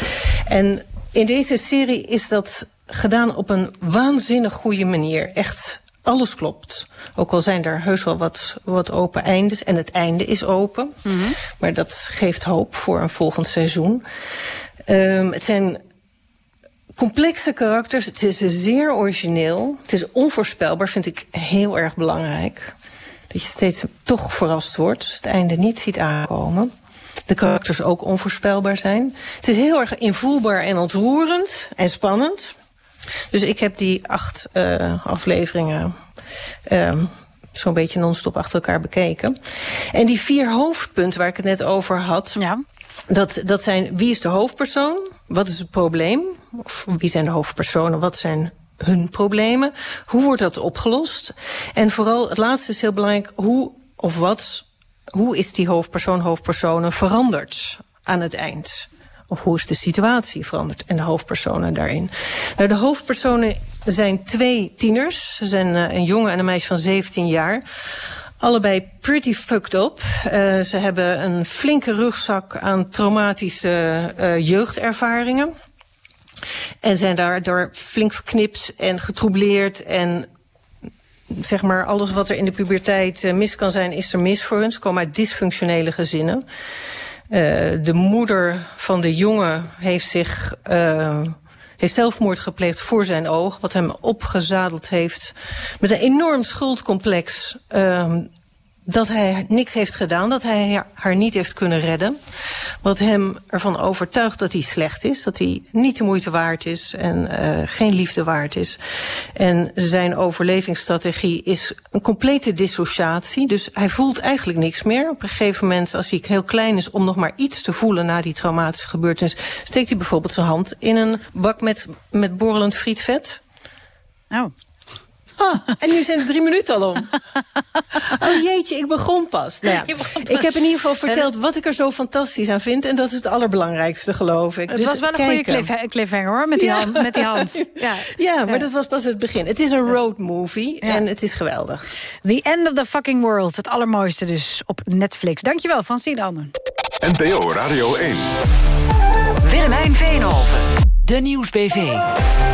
Speaker 22: en in deze serie is dat gedaan op een waanzinnig goede manier. Echt, alles klopt. Ook al zijn er heus wel wat, wat open eindes. En het einde is open. Mm -hmm. Maar dat geeft hoop voor een volgend seizoen. Um, het zijn complexe karakters. Het is zeer origineel. Het is onvoorspelbaar, vind ik heel erg belangrijk. Dat je steeds toch verrast wordt. Het einde niet ziet aankomen de karakters ook onvoorspelbaar zijn. Het is heel erg invoelbaar en ontroerend en spannend. Dus ik heb die acht uh, afleveringen uh, zo'n beetje non-stop achter elkaar bekeken. En die vier hoofdpunten waar ik het net over had...
Speaker 2: Ja.
Speaker 22: Dat, dat zijn wie is de hoofdpersoon, wat is het probleem... of wie zijn de hoofdpersonen, wat zijn hun problemen... hoe wordt dat opgelost... en vooral het laatste is heel belangrijk... hoe of wat hoe is die hoofdpersoon, hoofdpersonen veranderd aan het eind? Of hoe is de situatie veranderd en de hoofdpersonen daarin? Nou, de hoofdpersonen zijn twee tieners. Ze zijn uh, een jongen en een meisje van 17 jaar. Allebei pretty fucked up. Uh, ze hebben een flinke rugzak aan traumatische uh, jeugdervaringen. En zijn daardoor flink verknipt en getroubleerd en zeg maar, alles wat er in de puberteit uh, mis kan zijn, is er mis voor hun. Ze komen uit dysfunctionele gezinnen. Uh, de moeder van de jongen heeft zich uh, heeft zelfmoord gepleegd voor zijn oog. Wat hem opgezadeld heeft met een enorm schuldcomplex. Uh, dat hij niks heeft gedaan, dat hij haar niet heeft kunnen redden. Wat hem ervan overtuigt dat hij slecht is, dat hij niet de moeite waard is en uh, geen liefde waard is. En zijn overlevingsstrategie is een complete dissociatie. Dus hij voelt eigenlijk niks meer. Op een gegeven moment, als hij heel klein is om nog maar iets te voelen na die traumatische gebeurtenis, steekt hij bijvoorbeeld zijn hand in een bak met, met borrelend frietvet.
Speaker 2: Oh.
Speaker 22: Oh, en nu zijn er drie minuten al om. Oh jeetje, ik begon pas. Nou ja, ik heb in ieder geval verteld wat ik er zo fantastisch aan vind. En dat is het allerbelangrijkste, geloof ik.
Speaker 2: Het dus was wel een goede cliff cliffhanger, hoor, met die,
Speaker 22: Ja.
Speaker 2: hand, met die hand. Ja.
Speaker 22: Ja, maar dat was pas het begin. Het is een road movie en het is geweldig.
Speaker 2: The End of the Fucking World. Het allermooiste dus op Netflix. Dankjewel, Francine Omen.
Speaker 1: NPO Radio 1.
Speaker 21: Willemijn Veenhoven. De Nieuwsbv.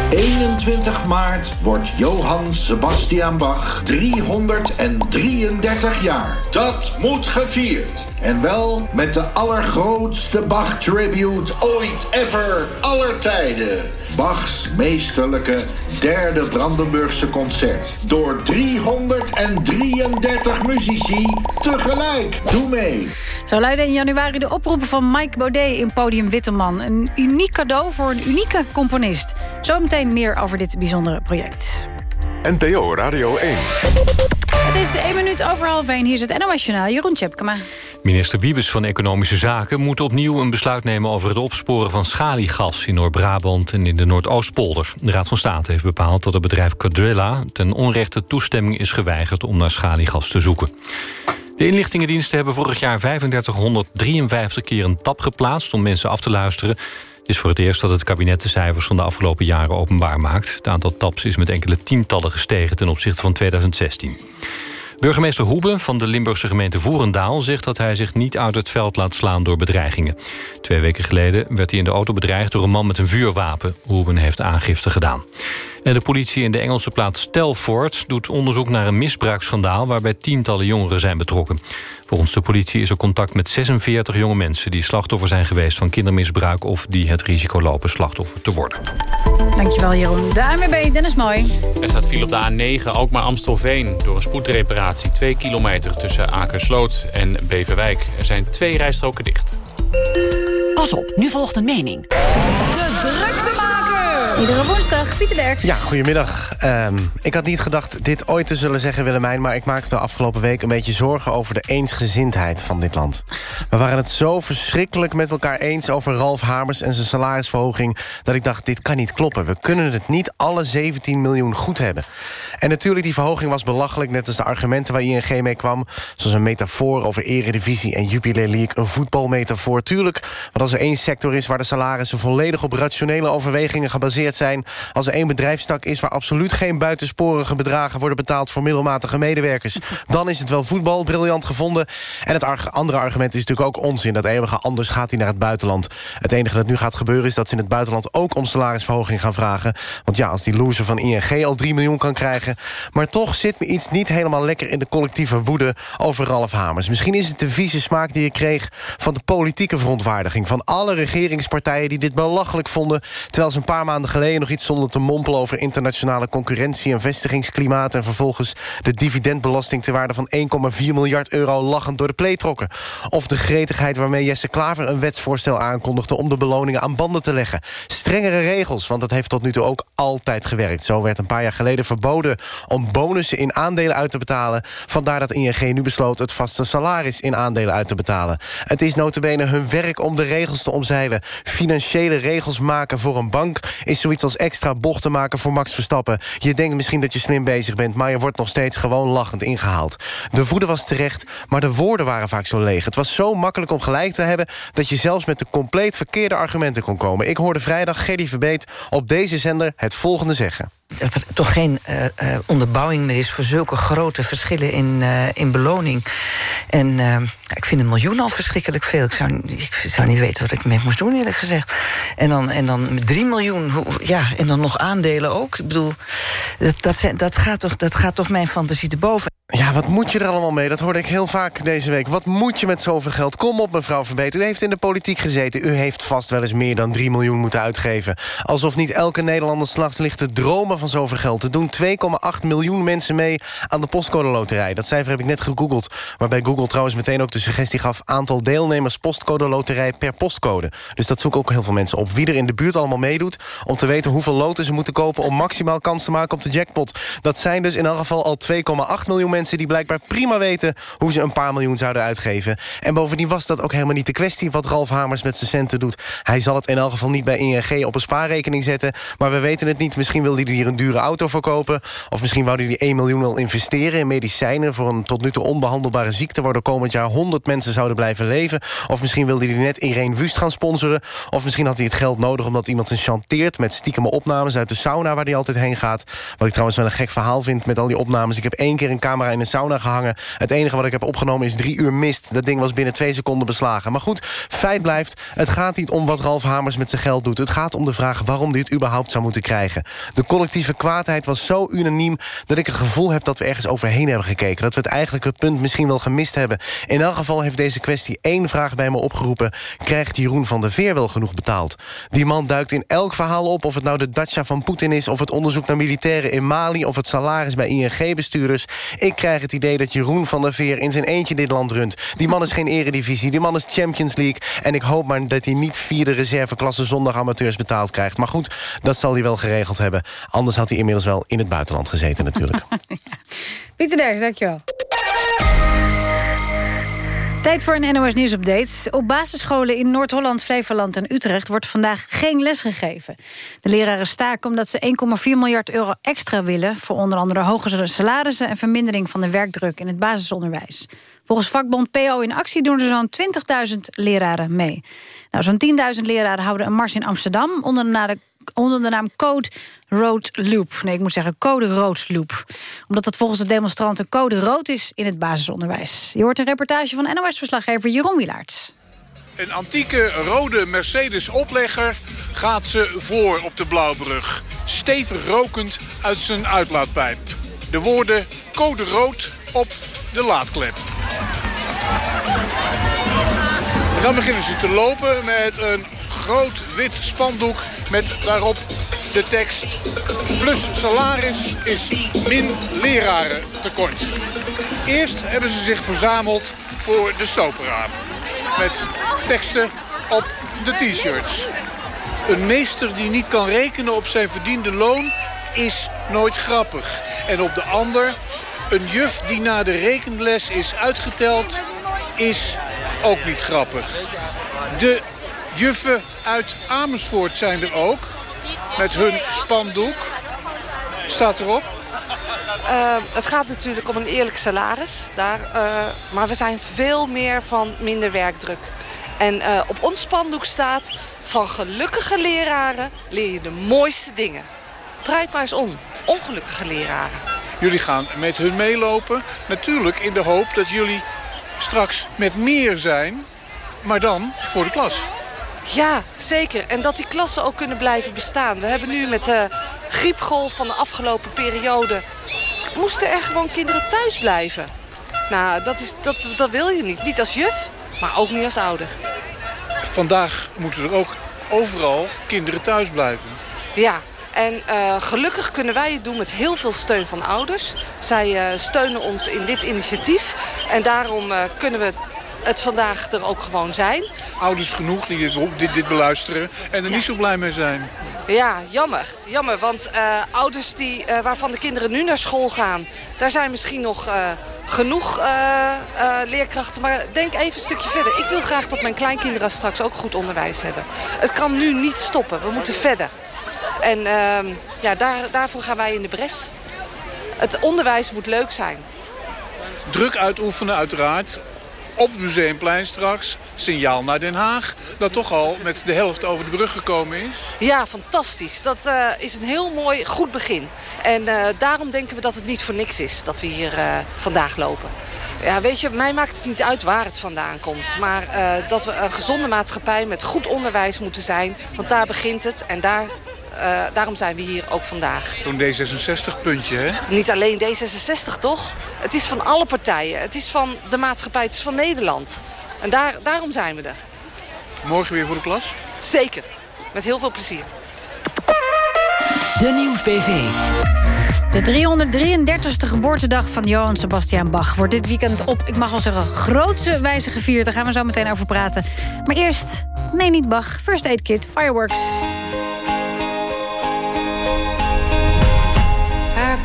Speaker 23: 21 maart wordt Johann Sebastian Bach 333 jaar. Dat moet gevierd. En wel met de allergrootste Bach-tribute ooit ever aller tijden. Bachs meesterlijke derde Brandenburgse concert. Door 333 muzici tegelijk. Doe mee.
Speaker 2: Zo luidde in januari de oproepen van Mike Baudet in Podium Witteman. Een uniek cadeau voor een unieke componist. Zometeen meer over dit bijzondere project.
Speaker 1: NPO Radio 1.
Speaker 2: Het is één minuut over half één. Hier is het NOS Journaal. Jeroen Tjepkema.
Speaker 3: Minister Wiebes van Economische Zaken moet opnieuw een besluit nemen... over het opsporen van schaliegas in Noord-Brabant en in de Noordoostpolder. De Raad van State heeft bepaald dat het bedrijf Cadrilla... ten onrechte toestemming is geweigerd om naar schaliegas te zoeken. De inlichtingendiensten hebben vorig jaar 3553 keer een tap geplaatst... om mensen af te luisteren. Het is voor het eerst dat het kabinet de cijfers van de afgelopen jaren openbaar maakt. Het aantal taps is met enkele tientallen gestegen ten opzichte van 2016. Burgemeester Hoebe van de Limburgse gemeente Voerendaal... zegt dat hij zich niet uit het veld laat slaan door bedreigingen. Twee weken geleden werd hij in de auto bedreigd door een man met een vuurwapen. Hoeben heeft aangifte gedaan. En de politie in de Engelse plaats Telford doet onderzoek naar een misbruiksschandaal... waarbij tientallen jongeren zijn betrokken. Volgens de politie is er contact met 46 jonge mensen... die slachtoffer zijn geweest van kindermisbruik... of die het risico lopen slachtoffer te worden.
Speaker 2: Dankjewel, Jeroen. De ANWB, Dennis Mooi.
Speaker 24: Er staat file op de A9, ook maar Amstelveen. Door een spoedreparatie 2 kilometer tussen Akersloot en Beverwijk. Er zijn twee rijstroken dicht.
Speaker 21: Pas op, nu volgt een mening.
Speaker 2: Iedere woensdag, Pieter Derks.
Speaker 25: Ja, goedemiddag. Ehm, ik had niet gedacht dit ooit te zullen zeggen, Willemijn... maar ik maakte de afgelopen week een beetje zorgen over de eensgezindheid van dit land. We waren het zo verschrikkelijk met elkaar eens over Ralf Hamers en zijn salarisverhoging... dat ik dacht, dit kan niet kloppen. We kunnen het niet alle 17 miljoen goed hebben. En natuurlijk, die verhoging was belachelijk... net als de argumenten waar ING mee kwam. Zoals een metafoor over eredivisie en Jupiler League. Een voetbalmetafoor, tuurlijk. Want als er één sector is waar de salarissen volledig op rationele overwegingen gebaseerd zijn... als er één bedrijfstak is waar absoluut geen buitensporige bedragen... worden betaald voor middelmatige medewerkers... dan is het wel voetbal, briljant gevonden. En het arg- andere argument is natuurlijk ook onzin. Dat eeuwige anders gaat hij naar het buitenland. Het enige dat nu gaat gebeuren is dat ze in het buitenland... ook om salarisverhoging gaan vragen. Want ja, als die loser van ING al 3 miljoen kan krijgen... maar toch zit me iets niet helemaal lekker in de collectieve woede... over Ralf Hamers. Misschien is het de vieze smaak die ik kreeg van de politieke verontwaardiging... van alle regeringspartijen die dit belachelijk vonden... terwijl ze een paar maanden geleden nog iets stonden te mompelen... over internationale concurrentie en vestigingsklimaat... en vervolgens de dividendbelasting ter waarde van 1,4 miljard euro... lachend door de play trokken. Of de gretigheid waarmee Jesse Klaver een wetsvoorstel aankondigde... om de beloningen aan banden te leggen. Strengere regels, want dat heeft tot nu toe ook altijd gewerkt. Zo werd een paar jaar geleden verboden om bonussen in aandelen uit te betalen. Vandaar dat ING nu besloot het vaste salaris in aandelen uit te betalen. Het is notabene hun werk om de regels te omzeilen. Financiële regels maken voor een bank is zoiets als extra bochten maken voor Max Verstappen. Je denkt misschien dat je slim bezig bent, maar je wordt nog steeds gewoon lachend ingehaald. De woede was terecht, maar de woorden waren vaak zo leeg. Het was zo makkelijk om gelijk te hebben dat je zelfs met de compleet verkeerde argumenten kon komen. Ik hoorde vrijdag Gerdy Verbeet op deze zender het volgende zeggen.
Speaker 26: Dat er toch geen eh, eh, onderbouwing meer is voor zulke grote verschillen in, eh, in beloning. En ik vind een miljoen al verschrikkelijk veel. Ik zou, ik zou niet weten wat ik mee moest doen, eerlijk gezegd. En dan, en dan met drie miljoen, hoe- ja, en dan nog aandelen ook. Ik bedoel, dat, dat, dat, gaat toch, dat gaat toch mijn fantasie te boven.
Speaker 25: Ja, wat moet je er allemaal mee? Dat hoorde ik heel vaak deze week. Wat moet je met zoveel geld? Kom op, mevrouw Verbeet. U heeft in de politiek gezeten. U heeft vast wel eens meer dan 3 miljoen moeten uitgeven. Alsof niet elke Nederlander s'nachts ligt te dromen van zoveel geld. Er doen 2,8 miljoen mensen mee aan de postcode loterij. Dat cijfer heb ik net gegoogeld. Waarbij Google trouwens meteen ook de suggestie gaf... aantal deelnemers postcode loterij per postcode. Dus dat zoeken ook heel veel mensen op. Wie er in de buurt allemaal meedoet... om te weten hoeveel loten ze moeten kopen... om maximaal kans te maken op de jackpot. Dat zijn dus in elk geval al 2,8 miljoen mensen die blijkbaar prima weten... hoe ze een paar miljoen zouden uitgeven. En bovendien was dat ook helemaal niet de kwestie... wat Ralf Hamers met zijn centen doet. Hij zal het in elk geval niet bij ING op een spaarrekening zetten. Maar we weten het niet. Misschien wil hij hier een dure auto verkopen. Of misschien wou hij die 1 miljoen wel investeren in medicijnen... voor een tot nu toe onbehandelbare ziekte... waardoor komend jaar 100 mensen zouden blijven leven. Of misschien wilde hij net Irene Wust gaan sponsoren. Of misschien had hij het geld nodig omdat iemand zijn chanteert... met stiekeme opnames uit de sauna waar hij altijd heen gaat. Wat ik trouwens wel een gek verhaal vind met al die opnames. Ik heb één keer een camera in een sauna gehangen. Het enige wat ik heb opgenomen is drie uur mist. Dat ding was binnen twee seconden beslagen. Maar goed, feit blijft, het gaat niet om wat Ralf Hamers met zijn geld doet. Het gaat om de vraag waarom het überhaupt zou moeten krijgen. De collectieve kwaadheid was zo unaniem... dat ik het gevoel heb dat we ergens overheen hebben gekeken. Dat we het eigenlijke punt misschien wel gemist hebben. In elk geval heeft deze kwestie één vraag bij me opgeroepen. Krijgt Jeroen van der Veer wel genoeg betaald? Die man duikt in elk verhaal op... of het nou de dacha van Poetin is... of het onderzoek naar militairen in Mali... of het salaris bij ING-bestuurders. Ik krijg het idee dat Jeroen van der Veer in zijn eentje dit land runt. Die man is geen eredivisie, die man is Champions League. En ik hoop maar dat hij niet vierde reserveklasse zondag amateurs betaald krijgt. Maar goed, dat zal hij wel geregeld hebben. Anders had hij inmiddels wel in het buitenland gezeten natuurlijk.
Speaker 2: Pieter Derks, dankjewel. Tijd voor een NOS Nieuwsupdate. Op basisscholen in Noord-Holland, Flevoland en Utrecht... wordt vandaag geen les gegeven. De leraren staken omdat ze 1,4 miljard euro extra willen... voor onder andere hogere salarissen... en vermindering van de werkdruk in het basisonderwijs. Volgens vakbond PO in actie doen er zo'n 20.000 leraren mee. Nou, zo'n 10.000 leraren houden een mars in Amsterdam... onder de, onder de naam Code Road Loop. Nee, ik moet zeggen Code Rood Loop. Omdat het volgens de demonstranten code rood is in het basisonderwijs. Je hoort een reportage van NOS-verslaggever Jeroen Wilaert.
Speaker 27: Een antieke rode Mercedes-oplegger gaat ze voor op de Blauwbrug. Stevig rokend uit zijn uitlaatpijp. De woorden code rood op de laadklep. En dan beginnen ze te lopen met een groot wit spandoek met daarop de tekst... plus salaris is min leraren tekort. Eerst hebben ze zich verzameld voor de stoperaam. Met teksten op de t-shirts. Een meester die niet kan rekenen op zijn verdiende loon is nooit grappig. En op de ander, een juf die na de rekenles is uitgeteld, is ook niet grappig. De juffen uit Amersfoort zijn er ook. Met hun spandoek. Staat erop.
Speaker 28: Uh, het gaat natuurlijk om een eerlijk salaris. Daar, uh, maar we zijn veel meer van minder werkdruk. En uh, op ons spandoek staat... van gelukkige leraren leer je de mooiste dingen. Draait maar eens om. Ongelukkige leraren.
Speaker 27: Jullie gaan met hun meelopen. Natuurlijk in de hoop dat jullie straks met meer zijn. Maar dan voor de klas.
Speaker 28: Ja, zeker. En dat die klassen ook kunnen blijven bestaan. We hebben nu met de griepgolf van de afgelopen periode... moesten er gewoon kinderen thuis blijven. Nou, dat, is, dat, dat wil je niet. Niet als juf, maar ook niet als ouder.
Speaker 27: Vandaag moeten er ook overal kinderen thuis blijven.
Speaker 28: Ja, en uh, gelukkig kunnen wij het doen met heel veel steun van ouders. Zij uh, steunen ons in dit initiatief. En daarom uh, kunnen we het vandaag er ook gewoon zijn.
Speaker 27: Ouders genoeg die dit, dit, dit beluisteren en er ja. niet zo blij mee zijn.
Speaker 28: Ja, jammer. Jammer, want uh, ouders die, uh, waarvan de kinderen nu naar school gaan... daar zijn misschien nog uh, genoeg leerkrachten. Maar denk even een stukje verder. Ik wil graag dat mijn kleinkinderen straks ook goed onderwijs hebben. Het kan nu niet stoppen. We moeten verder. En ehm, ja, daar, daarvoor gaan wij in de bres. Het onderwijs moet leuk zijn.
Speaker 27: Druk uitoefenen uiteraard op het Museumplein straks. Signaal naar Den Haag. Dat toch al met de helft over de brug gekomen is.
Speaker 28: Ja, fantastisch. Dat uh, is een heel mooi, goed begin. En uh, daarom denken we dat het niet voor niks is dat we hier uh, vandaag lopen. Ja, weet je, mij maakt het niet uit waar het vandaan komt. Maar dat we een gezonde maatschappij met goed onderwijs moeten zijn. Want daar begint het en daar eh, daarom zijn we hier ook vandaag.
Speaker 27: Zo'n D66-puntje, hè?
Speaker 28: Niet alleen D66, toch? Het is van alle partijen. Het is van de maatschappij, het is van Nederland. En daar, daarom zijn we er.
Speaker 27: Morgen weer voor de klas?
Speaker 28: Zeker. Met heel veel plezier.
Speaker 21: De Nieuwsbv.
Speaker 2: De 333ste geboortedag van Johann Sebastian Bach... wordt dit weekend op, ik mag wel zeggen, grootse wijze gevierd. Daar gaan we zo meteen over praten. Maar eerst, nee niet Bach, First Aid Kit, Fireworks.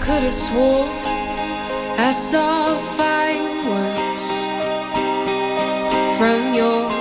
Speaker 29: Could have swore I saw fireworks from your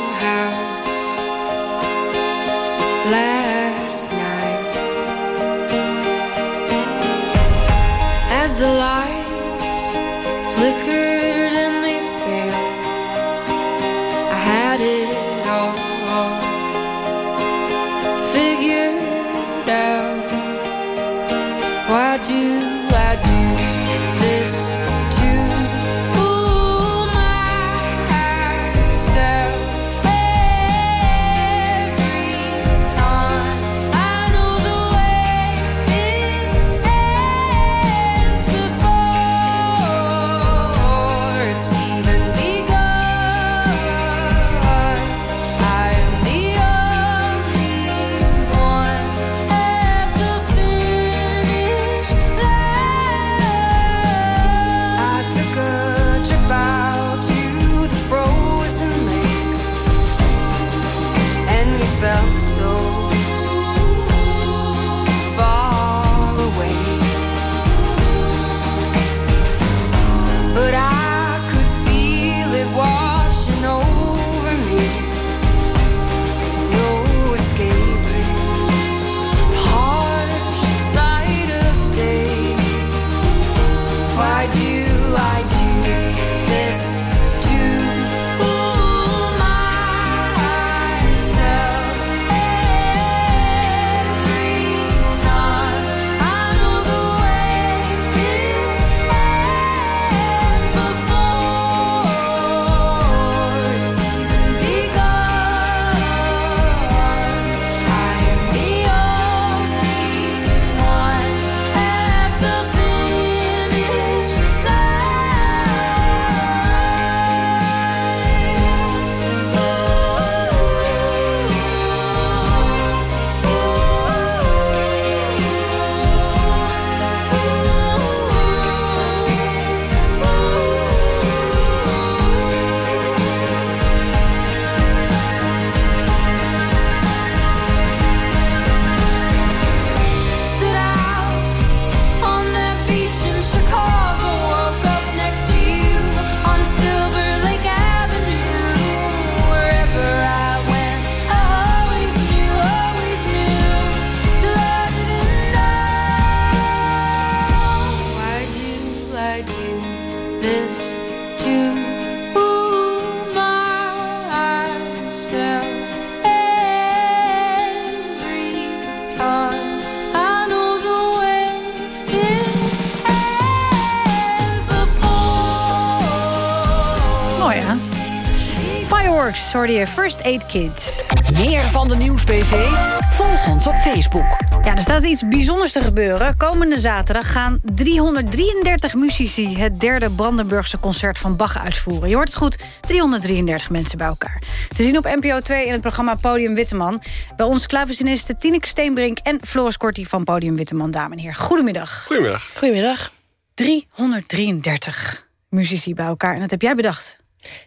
Speaker 2: First Aid Kit.
Speaker 21: Meer van de Nieuwsbv? Volg ons op Facebook.
Speaker 2: Ja, er staat iets bijzonders te gebeuren. Komende zaterdag gaan 333 muzici... het derde Brandenburgse concert van Bach uitvoeren. Je hoort het goed, 333 mensen bij elkaar. Te zien op NPO 2 in het programma Podium Witteman. Bij ons klaversinisten Tineke Steenbrink en Floris Korti van Podium Witteman. Dames en heren, goedemiddag.
Speaker 30: Goedemiddag.
Speaker 2: Goedemiddag. 333 muzici bij elkaar. En dat heb jij bedacht.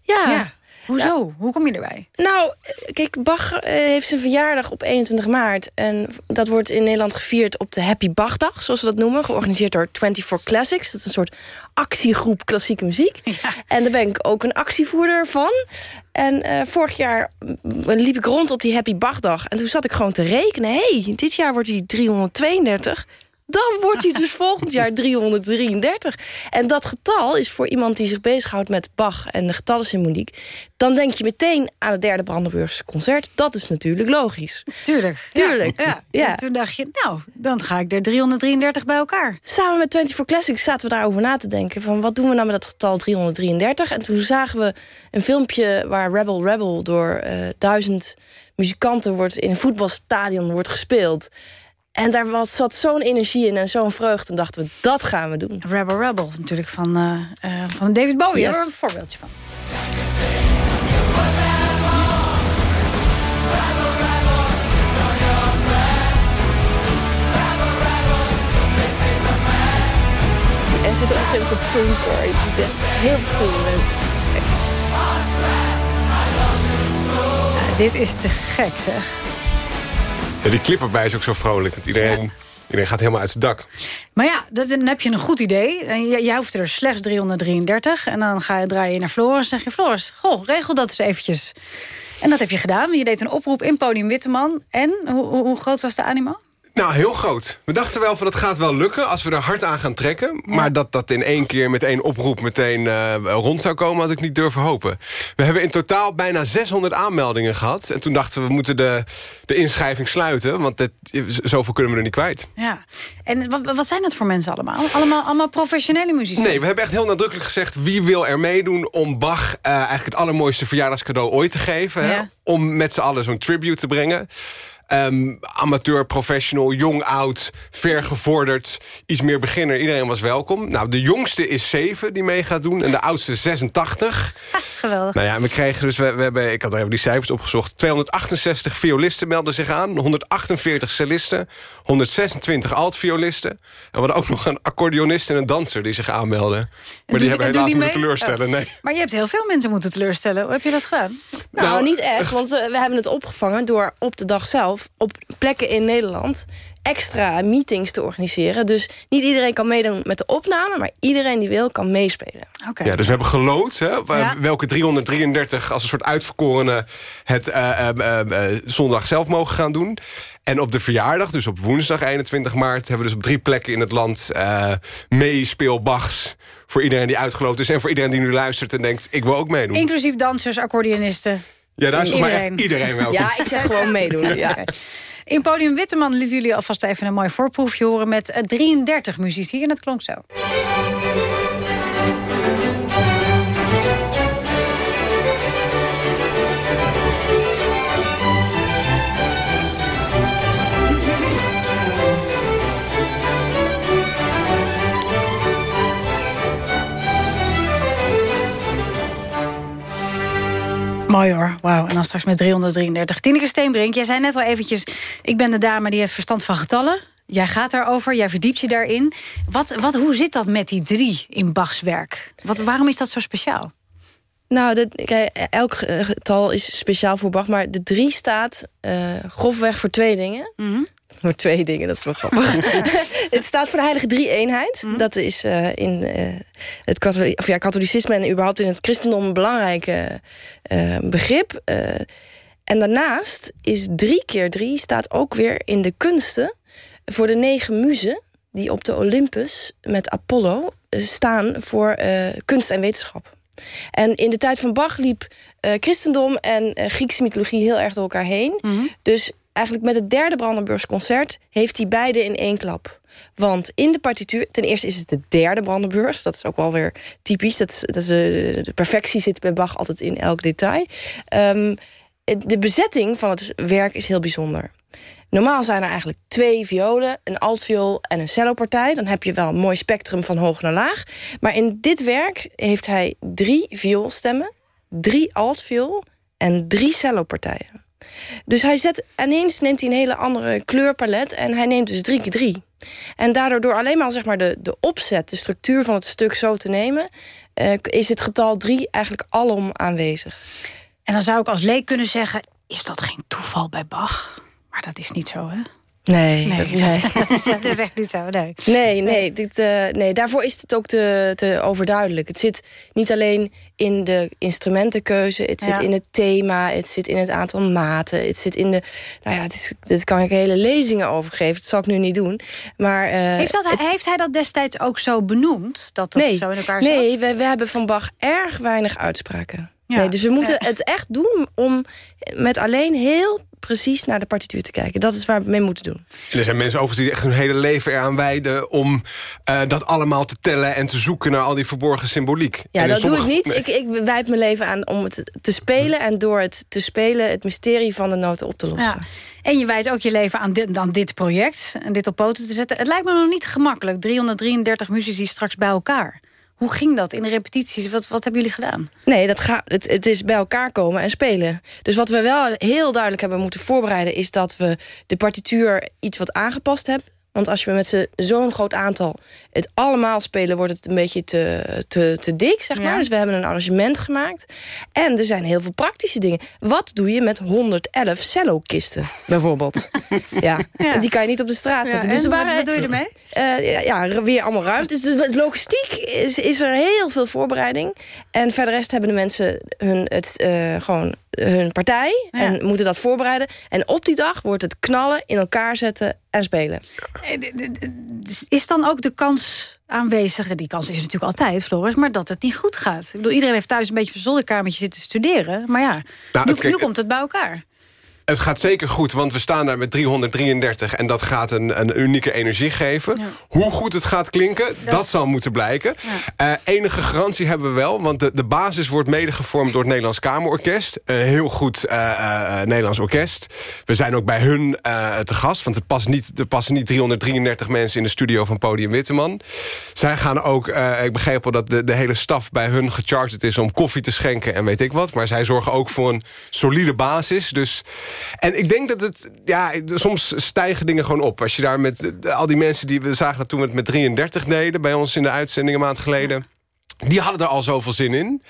Speaker 31: Ja.
Speaker 2: Hoezo? Hoe kom je erbij?
Speaker 31: Nou, kijk, Bach eh, heeft zijn verjaardag op 21 maart. En dat wordt in Nederland gevierd op de Happy Bachdag, zoals we dat noemen. Georganiseerd door 24 Classics. Dat is een soort actiegroep klassieke muziek. En daar ben ik ook een actievoerder van. En eh, vorig jaar mm, liep ik rond op die Happy Bachdag. En toen zat ik gewoon te rekenen. Hé, hey, dit jaar wordt hij 332. Dan wordt hij dus volgend jaar 333. En dat getal is voor iemand die zich bezighoudt met Bach en de getallensymboliek. Dan denk je meteen aan het derde Brandenburgse concert. Dat is natuurlijk logisch.
Speaker 2: Tuurlijk.
Speaker 31: Tuurlijk.
Speaker 2: Ja, ja. En toen dacht je, nou, dan ga ik er 333 bij elkaar.
Speaker 31: Samen met 24 Classics zaten we daarover na te denken. Van wat doen we nou met dat getal 333? En toen zagen we een filmpje waar Rebel Rebel door eh, duizend muzikanten wordt in een voetbalstadion wordt gespeeld. En daar was, zat zo'n energie in en zo'n vreugde. En dachten we, dat gaan we doen.
Speaker 2: Rebel Rebel natuurlijk van, eh, eh, van David Bowie.
Speaker 31: Yes.
Speaker 2: Daar een voorbeeldje van.
Speaker 31: En er zit ook een soort ziet echt heel
Speaker 2: dit is te gek zeg.
Speaker 30: Ja, die clip erbij is ook zo vrolijk. Dat iedereen, iedereen gaat helemaal uit zijn dak.
Speaker 2: Maar ja, dat, dan heb je een goed idee. En jij, hoeft er slechts 333. En dan ga je, draai je naar Floris en zeg je... Floris, goh, regel dat eens eventjes. En dat heb je gedaan. Je deed een oproep in Podium Witteman. En, hoe, hoe, hoe groot was de animo?
Speaker 30: Nou, heel groot. We dachten wel van dat gaat wel lukken als we er hard aan gaan trekken. Maar dat dat in één keer met één oproep meteen eh, rond zou komen... had ik niet durven hopen. We hebben in totaal bijna 600 aanmeldingen gehad. En toen dachten we, we moeten de, de inschrijving sluiten. Want dit, zoveel kunnen we er niet kwijt.
Speaker 2: Ja. En wat, wat zijn dat voor mensen allemaal? Allemaal, allemaal professionele muzici?
Speaker 30: Nee, we hebben echt heel nadrukkelijk gezegd... wie wil er meedoen om Bach eh, eigenlijk het allermooiste verjaardagscadeau ooit te geven. Hè? Om met z'n allen zo'n tribute te brengen. Ehm, amateur, professional, jong, oud, vergevorderd, iets meer beginner. Iedereen was welkom. Nou, de jongste is 7 die mee gaat doen en de oudste 86.
Speaker 2: Geweldig.
Speaker 30: Nou ja, we kregen dus, we, we hebben, ik had even die cijfers opgezocht... 268 violisten melden zich aan, 148 cellisten... 126 altviolisten. En we hadden ook nog een accordeonist en een danser die zich aanmelden. Maar
Speaker 2: doe-
Speaker 30: die hebben helaas
Speaker 2: die
Speaker 30: moeten
Speaker 2: mee?
Speaker 30: teleurstellen,
Speaker 2: Oh.
Speaker 30: nee.
Speaker 2: Maar je hebt heel veel mensen moeten teleurstellen. Hoe heb je dat gedaan?
Speaker 31: Nou,
Speaker 30: Nou,
Speaker 31: niet echt, want eh, we hebben het opgevangen door op de dag zelf... op plekken in Nederland extra meetings te organiseren. Dus niet iedereen kan meedoen met de opname... maar iedereen die wil kan meespelen.
Speaker 30: Ja, dus we hebben geloot hè,
Speaker 31: Ja.
Speaker 30: welke 333 als een soort uitverkorene het eh, eh, eh, eh, zondag zelf mogen gaan doen. En op de verjaardag, dus op woensdag 21 maart... hebben we dus op drie plekken in het land uh, meespeelbachs... voor iedereen die uitgeloot is en voor iedereen die nu luistert en denkt... ik wil ook meedoen.
Speaker 2: Inclusief dansers, accordeonisten.
Speaker 30: Ja, daar is volgens mij echt iedereen welkom.
Speaker 31: Ja, ik zeg gewoon meedoen. Ja.
Speaker 2: In Podium Witteman lieten jullie alvast even een mooi voorproefje horen... met eh, 33 muzici en dat klonk zo. Mooi hoor, wauw. En dan straks met 333. Tineke Steenbrink, jij zei net al eventjes... ik ben de dame die heeft verstand van getallen. Jij gaat daarover, jij verdiept je daarin. Wat, wat, hoe zit dat met die drie in Bachs werk? Wat, waarom is dat zo speciaal?
Speaker 31: Nou, de, kijk, elk eh, getal is speciaal voor Bach, maar de drie staat eh, grofweg voor twee dingen. Voor twee dingen, dat is wel grappig. het staat voor de heilige drie-eenheid. Dat is eh, in eh, het katholi of ja, katholicisme en überhaupt in het christendom een belangrijk eh, begrip. En daarnaast is drie keer drie staat ook weer in de kunsten voor de negen muzen die op de Olympus met Apollo staan voor kunst en wetenschap. En in de tijd van Bach liep christendom en Griekse mythologie heel erg door elkaar heen. Dus eigenlijk met het derde Brandenburgs concert heeft hij beide in één klap. Want in de partituur, ten eerste is het de derde Brandenburgs. Dat is ook wel weer typisch. Dat is, dat is, eh, de perfectie zit bij Bach altijd in elk detail. Ehm, de bezetting van het werk is heel bijzonder. Normaal zijn er eigenlijk twee violen, een altviool en een cellopartij. Dan heb je wel een mooi spectrum van hoog naar laag. Maar in dit werk heeft hij drie vioolstemmen, drie altviool en drie cellopartijen. Dus hij zet, ineens neemt hij een hele andere kleurpalet en hij neemt dus drie keer drie. En daardoor, door alleen maar, zeg maar de, de opzet, de structuur van het stuk zo te nemen, eh, is het getal drie eigenlijk alom aanwezig.
Speaker 2: En dan zou ik als leek kunnen zeggen... is dat geen toeval bij Bach? Maar dat is niet zo, hè?
Speaker 31: Nee,
Speaker 2: Nee,
Speaker 31: dat, nee.
Speaker 2: is, dat, is, dat is echt niet zo, nee.
Speaker 31: Nee, nee, dit, eh, nee, daarvoor is het ook te, te overduidelijk. Het zit niet alleen in de instrumentenkeuze, het zit
Speaker 2: Ja.
Speaker 31: in het thema, het zit in het aantal maten, het zit in de. Nou ja, dit kan ik hele lezingen over geven. Dat zal ik nu niet doen. Maar eh,
Speaker 2: Heeft, dat,
Speaker 31: het-
Speaker 2: heeft hij dat destijds ook zo benoemd? Dat dat
Speaker 31: nee,
Speaker 2: zo in elkaar
Speaker 31: nee
Speaker 2: zat?
Speaker 31: we, we hebben van Bach erg weinig uitspraken.
Speaker 2: Ja.
Speaker 31: Nee, dus we moeten
Speaker 2: Ja.
Speaker 31: het echt doen om met alleen heel precies naar de partituur te kijken. Dat is waar we mee moeten doen.
Speaker 30: En er zijn mensen overigens die echt hun hele leven eraan wijden... om eh, dat allemaal te tellen en te zoeken naar al die verborgen symboliek.
Speaker 31: Ja,
Speaker 30: En
Speaker 31: dat doe ik niet. Ik, ik wijp mijn leven aan om het te spelen... en door het te spelen het mysterie van de noten op te lossen.
Speaker 2: Ja. En je wijdt ook je leven aan dit, aan dit project. En dit op poten te zetten. Het lijkt me nog niet gemakkelijk. 333 muzici straks bij elkaar. Hoe ging dat in de repetities? Wat, wat hebben jullie gedaan?
Speaker 31: Nee, dat gaat, het, het is bij elkaar komen en spelen. Dus wat we wel heel duidelijk hebben moeten voorbereiden... is dat we de partituur iets wat aangepast hebben. Want als je met zo'n groot aantal het allemaal spelen... wordt het een beetje te, te, te dik, zeg maar.
Speaker 2: Ja.
Speaker 31: Dus we hebben een arrangement gemaakt. En er zijn heel veel praktische dingen. Wat doe je met 111 cello-kisten, bijvoorbeeld? ja,
Speaker 2: Ja.
Speaker 31: die kan je niet op de straat zetten.
Speaker 2: en
Speaker 31: dus er
Speaker 2: wat-
Speaker 31: waren,
Speaker 2: wat doe je ermee?
Speaker 31: Eh, ja, ja, weer allemaal ruimte. Dus de logistiek is, is er heel veel voorbereiding. En verder rest hebben de mensen hun, het, eh, gewoon hun partij.
Speaker 2: Ja.
Speaker 31: En moeten dat voorbereiden. En op die dag wordt het knallen, in elkaar zetten en spelen.
Speaker 2: Is dan ook de kans aanwezig... die kans is natuurlijk altijd, Floris... maar dat het niet goed gaat. Ik bedoel, iedereen heeft thuis een beetje op een zolderkamertje zitten studeren. Maar ja,
Speaker 30: Nou,
Speaker 2: nu,
Speaker 30: het- kijk,
Speaker 2: nu komt het bij elkaar.
Speaker 30: Het gaat zeker goed, want we staan daar met 333... en dat gaat een, een unieke energie geven. Hoe goed het gaat klinken, dat, zal moeten blijken. Eh, enige garantie hebben we wel, want de, de basis wordt mede gevormd... door het Nederlands Kamerorkest. Een heel goed eh, eh, Nederlands orkest. We zijn ook bij hun te gast, want het past niet, er passen niet 333 mensen... in de studio van Podium Witteman. Zij gaan ook, ik begreep al dat de, de hele staf bij hun gecharged is... om koffie te schenken en weet ik wat. Maar zij zorgen ook voor een solide basis. Dus en ik denk dat het... Ja, soms stijgen dingen gewoon op. Als je daar met eh, al die mensen die we zagen... dat toen we het met 33 deden... bij ons in de uitzending een maand geleden... die hadden er al zoveel zin in.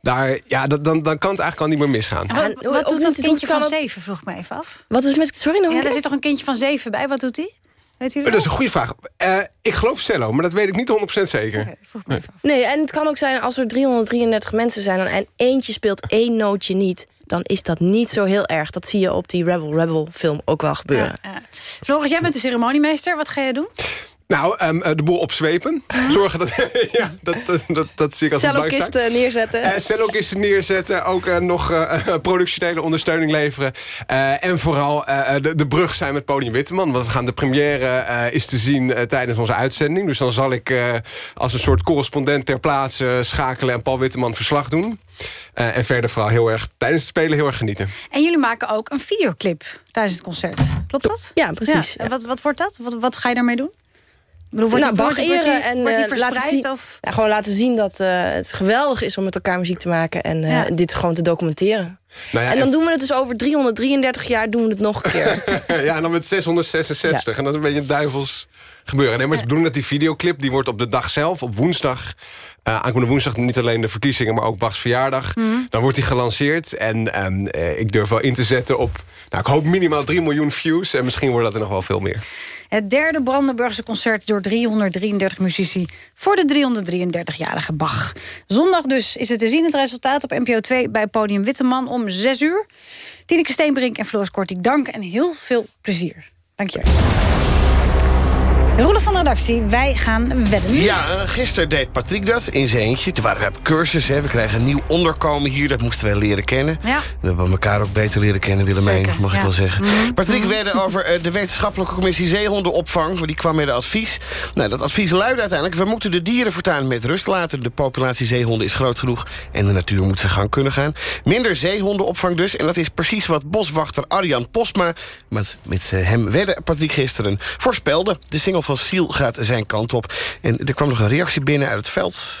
Speaker 30: Daar, ja, dat, dan, dan kan het eigenlijk al niet meer misgaan.
Speaker 2: Wat, doet dat
Speaker 31: het
Speaker 2: kindje van zeven, vroeg ik me even af.
Speaker 31: Wat is met... Sorry, nog een
Speaker 2: Ja, er zit toch een kindje van zeven bij. Wat doet hij? Weet jullie
Speaker 30: Dat is een goede vraag. Eh, ik geloof cello, maar dat weet ik niet 100% zeker. Nee.
Speaker 31: Nee, en het kan ook zijn als er 333 mensen zijn... en eentje speelt één nootje niet... dan is dat niet zo heel erg. Dat zie je op die Rebel Rebel film ook wel gebeuren.
Speaker 2: Floris, jij bent de ceremoniemeester. Wat ga jij doen?
Speaker 30: Nou, ehm, eh, de boel opzwepen. Zorgen dat... ja, dat, dat, dat, dat zie ik als.
Speaker 31: Cellokisten neerzetten.
Speaker 30: Eh cellokisten neerzetten, ook eh, nog eh, productionele ondersteuning leveren. Eh, en vooral eh, de, de brug zijn met Podium Witteman. Want we gaan de première eh, is te zien tijdens onze uitzending. Dus dan zal ik eh, als een soort correspondent ter plaatse schakelen... en Paul Witteman verslag doen. Eh, en verder vooral heel erg tijdens het spelen heel erg genieten.
Speaker 2: En jullie maken ook een videoclip tijdens het concert. Klopt dat?
Speaker 31: Ja, precies.
Speaker 2: En wat, wat wordt dat? Wat, wat ga je daarmee doen? Ik bedoel, wordt
Speaker 31: nou,
Speaker 2: die-
Speaker 31: Bach
Speaker 2: wordt, wordt die-
Speaker 31: eren en
Speaker 2: wordt die
Speaker 31: eh,
Speaker 2: verspreid?
Speaker 31: laten zien,
Speaker 2: of?
Speaker 31: ja, gewoon laten zien dat eh, het geweldig is om met elkaar muziek te maken en eh,
Speaker 2: Ja.
Speaker 31: dit gewoon te documenteren.
Speaker 30: Nou ja,
Speaker 31: en dan doen we het dus over 333 jaar doen we het nog een keer.
Speaker 30: ja, en dan met 666. En dat is een beetje een duivels gebeuren. Nee, maar de bedoeling dat die videoclip... die wordt op de dag zelf, op woensdag... eh aankomende woensdag niet alleen de verkiezingen... maar ook Bachs verjaardag. Dan wordt die gelanceerd. En ehm, eh, ik durf wel in te zetten op... Nou, ik hoop minimaal 3 miljoen views. En misschien wordt dat er nog wel veel meer.
Speaker 2: Het derde Brandenburgse concert door 333 muzici... voor de 333-jarige Bach. Zondag dus is het te zien, het resultaat op NPO 2... bij Podium Witteman om 6 uur. Tineke Steenbrink en Floris Kortik, dank en heel veel plezier. Dank je. Roelof van de redactie, wij gaan wedden.
Speaker 32: Ja, gisteren deed Patrick dat in zijn eentje. Toen waren we op cursus, hè. we krijgen een nieuw onderkomen hier. Dat moesten wij leren kennen.
Speaker 2: Ja.
Speaker 32: We hebben elkaar ook beter leren kennen, Willemijn,
Speaker 2: Zeker,
Speaker 32: mag ik wel zeggen.
Speaker 2: Mhm.
Speaker 32: Patrick
Speaker 2: Mhm.
Speaker 32: wedde over eh, de wetenschappelijke commissie zeehondenopvang. Die kwam met een advies. Nou, dat advies luidde uiteindelijk... we moeten de dieren voortaan met rust laten. De populatie zeehonden is groot genoeg... en de natuur moet zijn gang kunnen gaan. Minder zeehondenopvang dus. En dat is precies wat boswachter Arjan Postma... met, met eh, hem wedde Patrick gisteren voorspelde. De single van Siel gaat zijn kant op. En er kwam nog een reactie binnen uit het veld.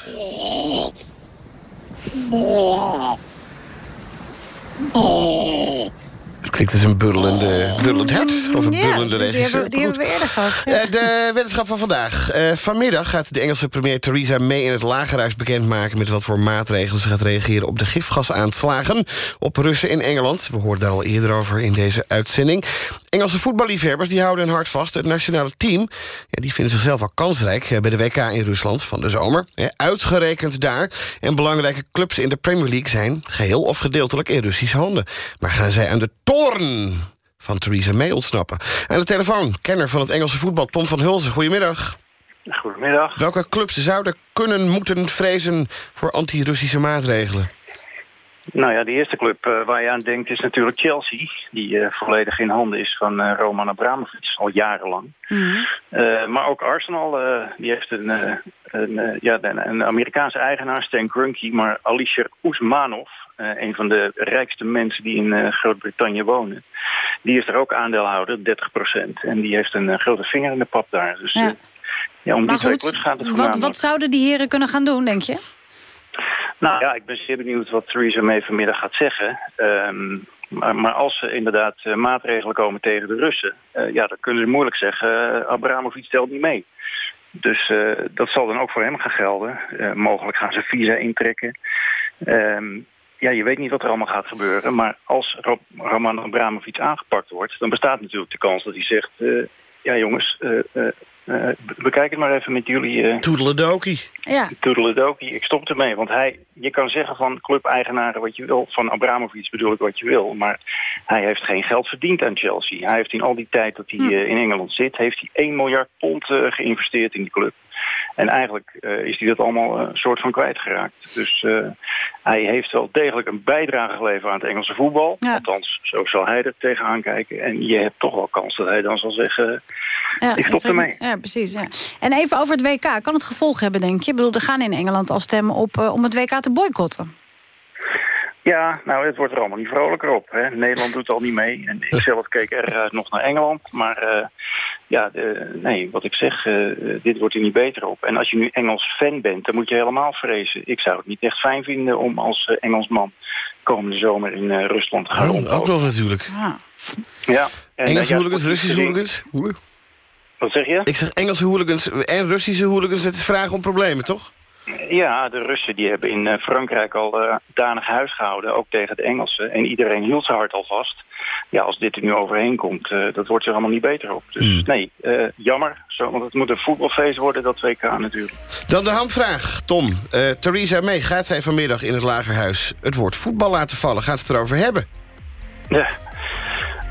Speaker 32: Het klinkt als een buddelende, buddelend hert. Of een
Speaker 2: Ja,
Speaker 32: buddelende
Speaker 2: die
Speaker 32: regisseur.
Speaker 2: hebben, die hebben we eerder gehad. Ja.
Speaker 32: Eh, de wetenschap van vandaag. Eh, vanmiddag gaat de Engelse premier Theresa May in het Lagerhuis bekendmaken... met wat voor maatregelen ze gaat reageren op de gifgasaanslagen... op Russen in Engeland. We hoorden daar al eerder over in deze uitzending. Engelse voetballiefhebbers die houden hun hart vast. Het nationale team ja, die vinden zichzelf al kansrijk... eh, bij de WK in Rusland van de zomer. Uitgerekend daar. En belangrijke clubs in de Premier League zijn... geheel of gedeeltelijk in Russische handen. Maar gaan zij aan de van Theresa May ontsnappen. Aan de telefoon, kenner van het Engelse voetbal, Tom van Hulsen. Goedemiddag.
Speaker 33: Goedemiddag.
Speaker 32: Welke clubs zouden kunnen, moeten vrezen voor anti-Russische maatregelen?
Speaker 33: Nou ja, de eerste club eh, waar je aan denkt is natuurlijk Chelsea. Die eh, volledig in handen is van eh, Roman Abramovich, al jarenlang. Eh, maar ook Arsenal, eh, die heeft een, eh, een, eh, ja, een, Amerikaanse eigenaar, Stan Kroenke, maar Alisher Ousmanov, eh, een van de rijkste mensen die in eh, Groot-Brittannië wonen, die is er ook aandeelhouder, 30% En die heeft een eh, grote vinger in de pap daar. Dus
Speaker 2: Ja.
Speaker 33: om die
Speaker 2: Maar goed,
Speaker 33: gaat het
Speaker 2: wat, wat zouden die heren kunnen gaan doen, denk je?
Speaker 33: Nou ja, ik ben zeer benieuwd wat Theresa May vanmiddag gaat zeggen. Ehm, maar, maar als er inderdaad eh, maatregelen komen tegen de Russen... eh, ja, dan kunnen ze moeilijk zeggen... eh, Abramovic telt niet mee. Dus eh, dat zal dan ook voor hem gaan gelden. Eh, mogelijk gaan ze visa intrekken. Ehm, ja, je weet niet wat er allemaal gaat gebeuren. Maar als Ro- Roman Abramovic aangepakt wordt... dan bestaat natuurlijk de kans dat hij zegt... eh, ja jongens, eh, eh, eh, be- bekijk het maar even met jullie... eh,
Speaker 32: Toedeledokie.
Speaker 2: Ja.
Speaker 33: Toedeledokie, ik stop ermee. Want hij, je kan zeggen van clubeigenaren wat je wil. Van Abramovic bedoel ik wat je wil. Maar hij heeft geen geld verdiend aan Chelsea. Hij heeft in al die tijd dat hij eh, in Engeland zit... heeft hij 1 miljard pond eh, geïnvesteerd in die club. En eigenlijk eh, is hij dat allemaal eh, een soort van kwijtgeraakt. Dus eh, hij heeft wel degelijk een bijdrage geleverd aan het Engelse voetbal. Althans, zo zal hij er tegenaan kijken. En je hebt toch wel kans dat hij dan zal zeggen...
Speaker 2: Ja,
Speaker 33: ik stop ermee.
Speaker 2: Ja, precies. Ja. En even over het WK. Kan het gevolg hebben, denk je? Ik bedoel, er gaan in Engeland al stemmen op om het WK te boycotten.
Speaker 33: Ja, nou, het wordt er allemaal niet vrolijker op. Hè. Nederland doet al niet mee. En ik zelf keek uit nog naar Engeland. Maar eh, ja, de, nee, wat ik zeg, eh, dit wordt er niet beter op. En als je nu Engels fan bent, dan moet je helemaal vrezen. Ik zou het niet echt fijn vinden om als eh, Engelsman komende zomer in Rusland te gaan
Speaker 32: Oh, ook nog natuurlijk.
Speaker 33: Ja. En,
Speaker 32: Engelse
Speaker 33: ja,
Speaker 32: hooligans,
Speaker 33: het
Speaker 32: Russische hooligans.
Speaker 33: Wat zeg je?
Speaker 32: Ik zeg Engelse hooligans en Russische hooligans. Het is vragen om problemen, toch?
Speaker 33: Ja, de Russen die hebben in eh, Frankrijk al eh danig huis gehouden, ook tegen de Engelsen. En iedereen hield zijn hart al vast. Ja, als dit er nu overheen komt, eh, dat wordt er allemaal niet beter op. Dus
Speaker 32: Hmm.
Speaker 33: nee, jammer. Zo, want het moet een voetbalfeest worden, dat WK natuurlijk.
Speaker 32: Dan de hamvraag, Tom. Theresa May gaat zij vanmiddag in het Lagerhuis het woord voetbal laten vallen. Gaat ze het erover hebben?
Speaker 33: Ja.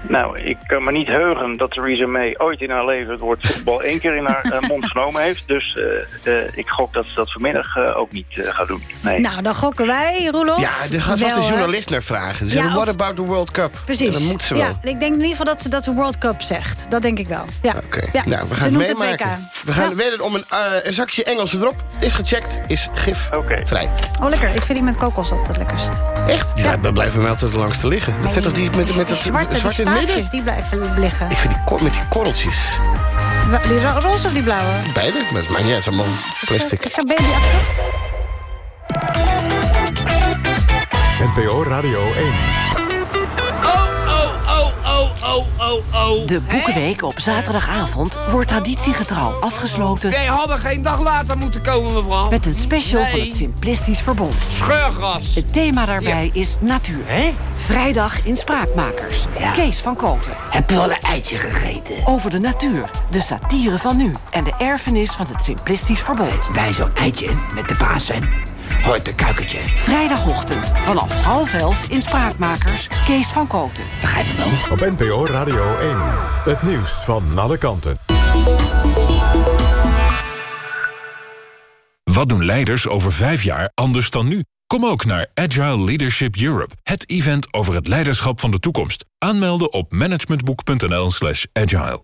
Speaker 33: Nou, ik kan me niet heugen dat Theresa May ooit in haar leven het woord voetbal één keer in haar eh, mond genomen heeft. Dus eh, eh, ik gok dat ze dat vanmiddag ook niet gaat doen. Nee.
Speaker 2: Nou, dan gokken wij, Roelof.
Speaker 32: Ja, er gaat vast
Speaker 2: Wel,
Speaker 32: een journalist naar vragen. Ze
Speaker 2: Ja,
Speaker 32: zeggen, what
Speaker 2: of-
Speaker 32: about the World Cup?
Speaker 2: Precies.
Speaker 32: En dan moet ze wel.
Speaker 2: Ja, ik denk in ieder geval dat ze dat de World Cup zegt. Dat denk ik wel. Ja. Ja.
Speaker 32: Nou, we
Speaker 2: Ze
Speaker 32: gaan
Speaker 2: noemt
Speaker 32: het meemaken.
Speaker 2: WK.
Speaker 32: we gaan
Speaker 2: Ja.
Speaker 32: wedden om een, eh, een zakje Engelse drop. Is gecheckt, is gif vrij.
Speaker 2: Oh, lekker. Ik vind die met kokos altijd het lekkerst.
Speaker 32: Echt? Ja, dat blijft bij mij altijd het langste liggen. Dat zijn toch die met, met dat
Speaker 2: zwarte, die
Speaker 32: zwart in het midden?
Speaker 2: die blijven liggen.
Speaker 32: Ik vind die kor- met die korreltjes.
Speaker 2: Wa- Die ro- roze of die blauwe?
Speaker 32: Beide, maar het maakt niet uit. Allemaal plastic.
Speaker 2: Ik zou baby achter.
Speaker 1: NPO Radio 1.
Speaker 21: Oh, oh, oh. De Boekenweek op zaterdagavond wordt traditiegetrouw afgesloten...
Speaker 34: Wij hadden geen dag later moeten komen, mevrouw.
Speaker 21: met een special
Speaker 34: Nee.
Speaker 21: van het Simplistisch Verbond.
Speaker 34: Scheurgras.
Speaker 21: Het thema daarbij is natuur. Vrijdag in Spraakmakers. Kees van Koten.
Speaker 34: Heb je al een eitje gegeten?
Speaker 21: Over de natuur, de satire van nu... en de erfenis van het Simplistisch Verbond.
Speaker 34: Bij zo'n eitje met de Pasen hoort een kuikentje.
Speaker 21: Vrijdagochtend vanaf half elf in Spraakmakers. Kees van Koten.
Speaker 34: Begrijp je wel?
Speaker 1: Op NPO Radio 1. Het nieuws van alle kanten.
Speaker 35: Wat doen leiders over vijf jaar anders dan nu? Kom ook naar Agile Leadership Europe, het event over het leiderschap van de toekomst. Aanmelden op managementboek.nl slash agile.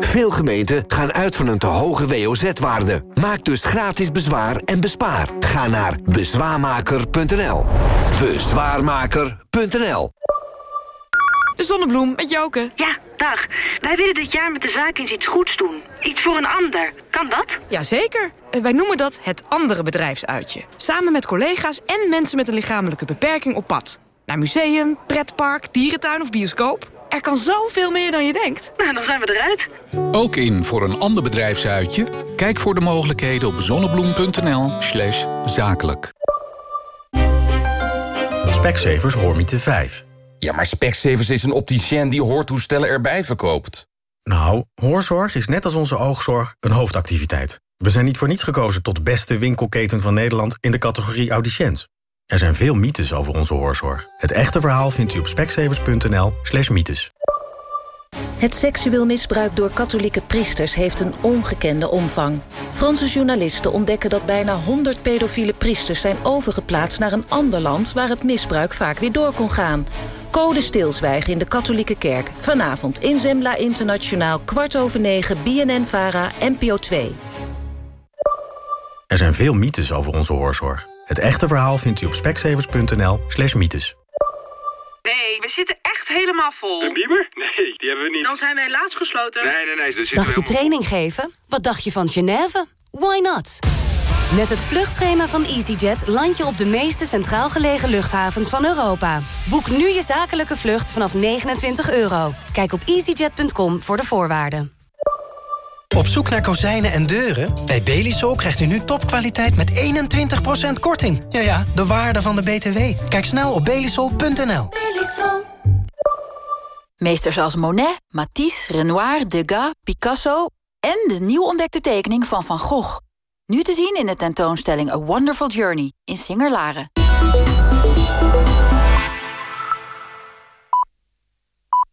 Speaker 36: Veel gemeenten gaan uit van een te hoge WOZ-waarde. Maak dus gratis bezwaar en bespaar. Ga naar bezwaarmaker.nl. Bezwaarmaker.nl
Speaker 37: Zonnebloem met Joke. Ja, dag. Wij willen dit jaar met de zaak eens iets goeds doen. Iets voor een ander. Kan dat?
Speaker 38: Jazeker. Eh, Wij noemen dat het andere bedrijfsuitje. Samen met collega's en mensen met een lichamelijke beperking op pad. Naar museum, pretpark, dierentuin of bioscoop. Er kan zoveel meer dan je denkt.
Speaker 37: Nou, dan zijn we eruit.
Speaker 39: Ook in voor een ander bedrijfsuitje? Kijk voor de mogelijkheden op zonnebloem.nl slash zakelijk.
Speaker 40: Specsavers Hoormiete 5.
Speaker 41: Ja, maar Specsavers is een opticien die hoortoestellen erbij verkoopt.
Speaker 40: Nou, hoorzorg is net als onze oogzorg een hoofdactiviteit. We zijn niet voor niets gekozen tot beste winkelketen van Nederland in de categorie audiciënt. Er zijn veel mythes over onze hoorzorg. Het echte verhaal vindt u op specsavers.nl slash mythes.
Speaker 42: Het seksueel misbruik door katholieke priesters heeft een ongekende omvang. Franse journalisten ontdekken dat bijna 100 pedofiele priesters zijn overgeplaatst naar een ander land waar het misbruik vaak weer door kon gaan. Code stilzwijgen in de katholieke kerk. Vanavond in Zembla Internationaal, kwart over negen, BNN-VARA, NPO 2.
Speaker 40: Er zijn veel mythes over onze hoorzorg. Het echte verhaal vindt u op specsavers.nl slash mythes.
Speaker 37: Nee, we zitten echt
Speaker 39: helemaal vol.
Speaker 43: Een bieber? Nee, die hebben we niet.
Speaker 39: Dan zijn we helaas gesloten.
Speaker 43: Nee, nee, nee. Dus zitten
Speaker 21: Dacht
Speaker 43: we
Speaker 21: je
Speaker 43: helemaal
Speaker 21: training geven? Wat dacht je van Genève? Why not? Met het vluchtschema van EasyJet land je op de meeste centraal gelegen luchthavens van Europa. Boek nu je zakelijke vlucht vanaf 29 euro. Kijk op easyjet.com voor de voorwaarden.
Speaker 44: Op zoek naar kozijnen en deuren? Bij Belisol krijgt u nu topkwaliteit met 21% korting. Ja ja, de waarde van de BTW. Kijk snel op belisol.nl.
Speaker 45: Meesters als Monet, Matisse, Renoir, Degas, Picasso... en de nieuw ontdekte tekening van Van Gogh. Nu te zien in de tentoonstelling A Wonderful Journey in Singer-Laren.